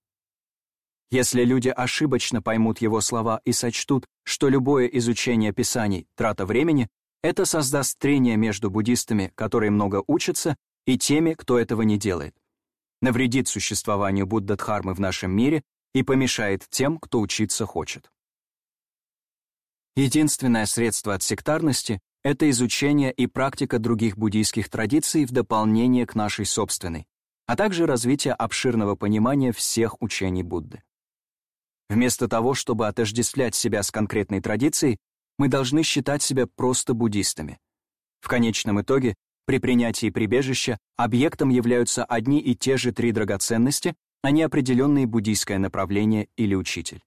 Если люди ошибочно поймут его слова и сочтут, что любое изучение писаний — трата времени, это создаст трение между буддистами, которые много учатся, и теми, кто этого не делает. Навредит существованию Будда-дхармы в нашем мире и помешает тем, кто учиться хочет. Единственное средство от сектарности — это изучение и практика других буддийских традиций в дополнение к нашей собственной, а также развитие обширного понимания всех учений Будды. Вместо того, чтобы отождествлять себя с конкретной традицией, мы должны считать себя просто буддистами. В конечном итоге, при принятии прибежища объектом являются одни и те же три драгоценности, а не определенное буддийское направление или учитель.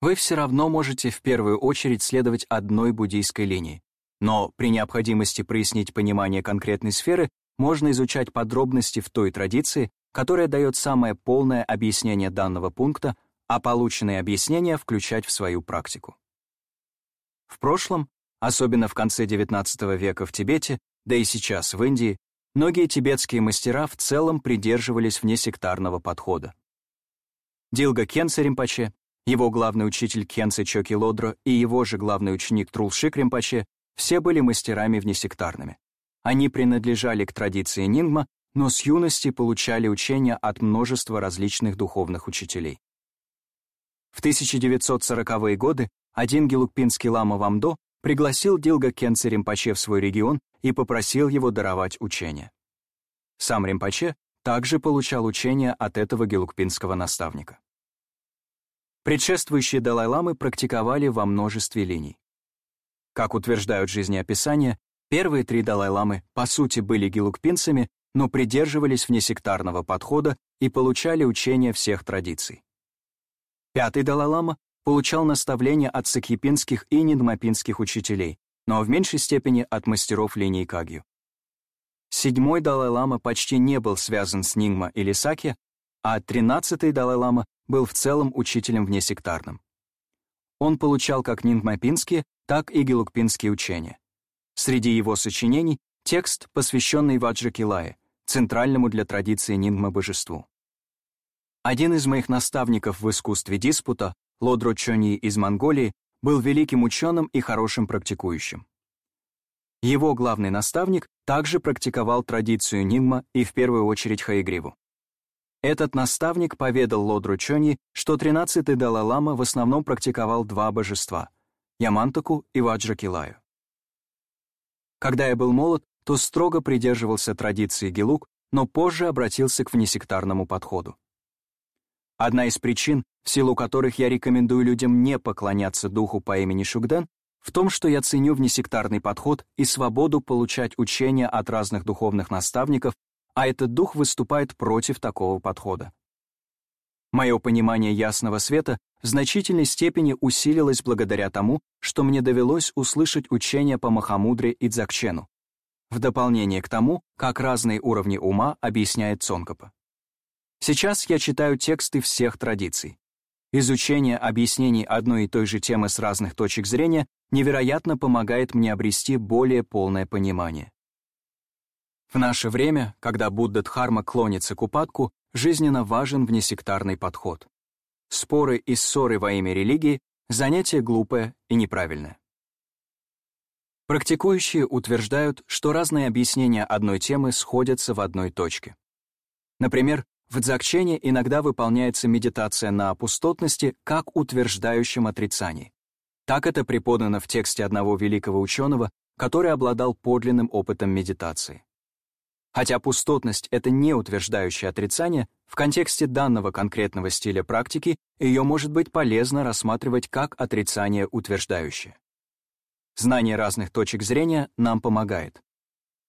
Вы все равно можете в первую очередь следовать одной буддийской линии, но при необходимости прояснить понимание конкретной сферы можно изучать подробности в той традиции, которая дает самое полное объяснение данного пункта, а полученные объяснения включать в свою практику. В прошлом, особенно в конце XIX века в Тибете, да и сейчас в Индии, многие тибетские мастера в целом придерживались внесектарного подхода. Дилга Кенце Римпаче, его главный учитель Кенце Чоки Лодро и его же главный ученик Трулшик Римпаче все были мастерами внесектарными. Они принадлежали к традиции Нингма но с юности получали учения от множества различных духовных учителей. В 1940-е годы один гелукпинский лама Вамдо пригласил Дилга Кенце Римпаче в свой регион и попросил его даровать учение. Сам Римпаче также получал учение от этого гелукпинского наставника. Предшествующие Далай-ламы практиковали во множестве линий. Как утверждают жизнеописания, первые три Далай-ламы по сути были гелукпинцами, но придерживались внесектарного подхода и получали учения всех традиций. Пятый Далай-лама получал наставления от сакьепинских и нидмапинских учителей, но в меньшей степени от мастеров линии Кагью. Седьмой Далай-лама почти не был связан с Нингма или Саки, а тринадцатый Далай-лама был в целом учителем внесектарным. Он получал как нингмапинские, так и гелукпинские учения. Среди его сочинений — текст, посвященный Ваджакилае, центральному для традиции нингма божеству. Один из моих наставников в искусстве диспута, Лодро Чони из Монголии, был великим ученым и хорошим практикующим. Его главный наставник также практиковал традицию нингма и в первую очередь хаигриву. Этот наставник поведал Лодру Чоньи, что 13-й Далай-лама в основном практиковал два божества — Ямантаку и Ваджракилаю. Когда я был молод, то строго придерживался традиции Гелук, но позже обратился к внесектарному подходу. Одна из причин, в силу которых я рекомендую людям не поклоняться духу по имени Шугден, в том, что я ценю внесектарный подход и свободу получать учения от разных духовных наставников, а этот дух выступает против такого подхода. Мое понимание ясного света в значительной степени усилилось благодаря тому, что мне довелось услышать учения по Махамудре и Дзакчену, в дополнение к тому, как разные уровни ума объясняет Цонкапа. Сейчас я читаю тексты всех традиций. Изучение объяснений одной и той же темы с разных точек зрения невероятно помогает мне обрести более полное понимание. В наше время, когда Будда Дхарма клонится к упадку, жизненно важен внесектарный подход. Споры и ссоры во имя религии — занятие глупое и неправильное. Практикующие утверждают, что разные объяснения одной темы сходятся в одной точке. Например, в дзакчене иногда выполняется медитация на пустотности как утверждающем отрицании. Так это преподано в тексте одного великого ученого, который обладал подлинным опытом медитации. Хотя пустотность — это не утверждающее отрицание, в контексте данного конкретного стиля практики ее может быть полезно рассматривать как отрицание утверждающее. Знание разных точек зрения нам помогает.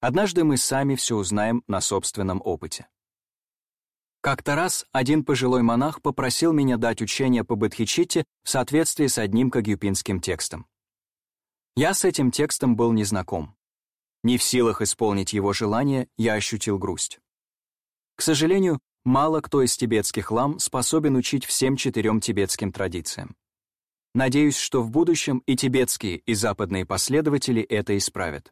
Однажды мы сами все узнаем на собственном опыте. Как-то раз один пожилой монах попросил меня дать учение по Бодхичитте в соответствии с одним кагюпинским текстом. Я с этим текстом был незнаком. Не в силах исполнить его желание, я ощутил грусть. К сожалению, мало кто из тибетских лам способен учить всем четырем тибетским традициям. Надеюсь, что в будущем и тибетские, и западные последователи это исправят.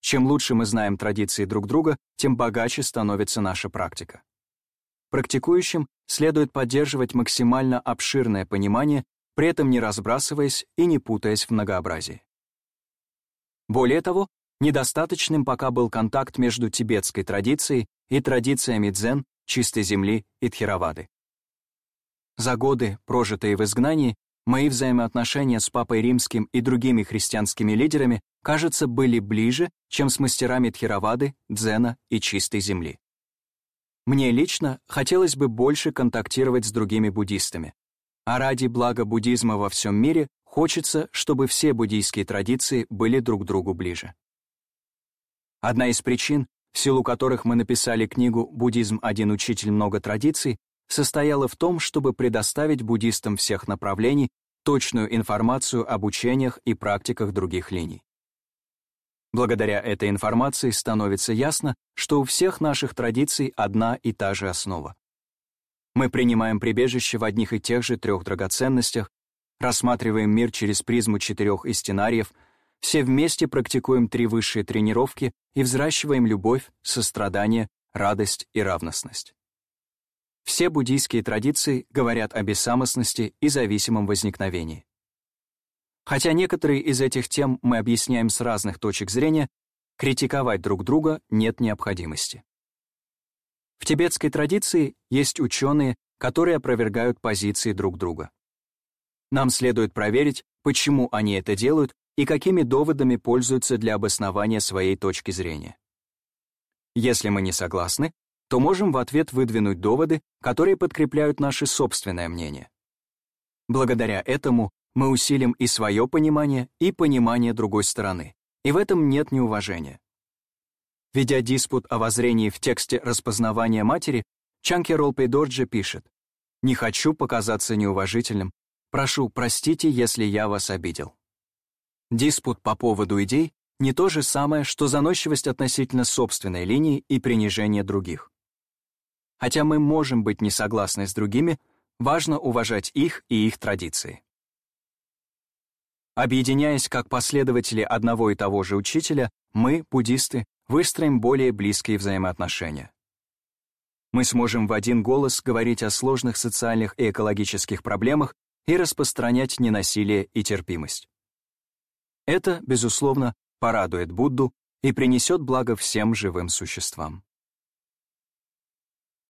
Чем лучше мы знаем традиции друг друга, тем богаче становится наша практика. Практикующим следует поддерживать максимально обширное понимание, при этом не разбрасываясь и не путаясь в многообразии. Более того, недостаточным пока был контакт между тибетской традицией и традициями дзен, чистой земли и тхеравады. За годы, прожитые в изгнании, мои взаимоотношения с Папой Римским и другими христианскими лидерами, кажется, были ближе, чем с мастерами тхеравады, дзена и чистой земли. Мне лично хотелось бы больше контактировать с другими буддистами. А ради блага буддизма во всем мире хочется, чтобы все буддийские традиции были друг другу ближе. Одна из причин, в силу которых мы написали книгу «Буддизм. Один учитель. Много традиций», состояла в том, чтобы предоставить буддистам всех направлений точную информацию об учениях и практиках других линий. Благодаря этой информации становится ясно, что у всех наших традиций одна и та же основа. Мы принимаем прибежище в одних и тех же трех драгоценностях, рассматриваем мир через призму четырех истинариев, все вместе практикуем три высшие тренировки и взращиваем любовь, сострадание, радость и равностность. Все буддийские традиции говорят о бессамостности и зависимом возникновении. Хотя некоторые из этих тем мы объясняем с разных точек зрения, критиковать друг друга нет необходимости. В тибетской традиции есть ученые, которые опровергают позиции друг друга. Нам следует проверить, почему они это делают и какими доводами пользуются для обоснования своей точки зрения. Если мы не согласны, то можем в ответ выдвинуть доводы, которые подкрепляют наше собственное мнение. Благодаря этому мы усилим и свое понимание, и понимание другой стороны, и в этом нет неуважения. Ведя диспут о воззрении в тексте распознавания матери, Чанки Ролпейдорджи пишет «Не хочу показаться неуважительным, прошу, простите, если я вас обидел». Диспут по поводу идей не то же самое, что заносчивость относительно собственной линии и принижение других. Хотя мы можем быть не согласны с другими, важно уважать их и их традиции. Объединяясь как последователи одного и того же учителя, мы, буддисты, выстроим более близкие взаимоотношения. Мы сможем в один голос говорить о сложных социальных и экологических проблемах и распространять ненасилие и терпимость. Это, безусловно, порадует Будду и принесет благо всем живым существам.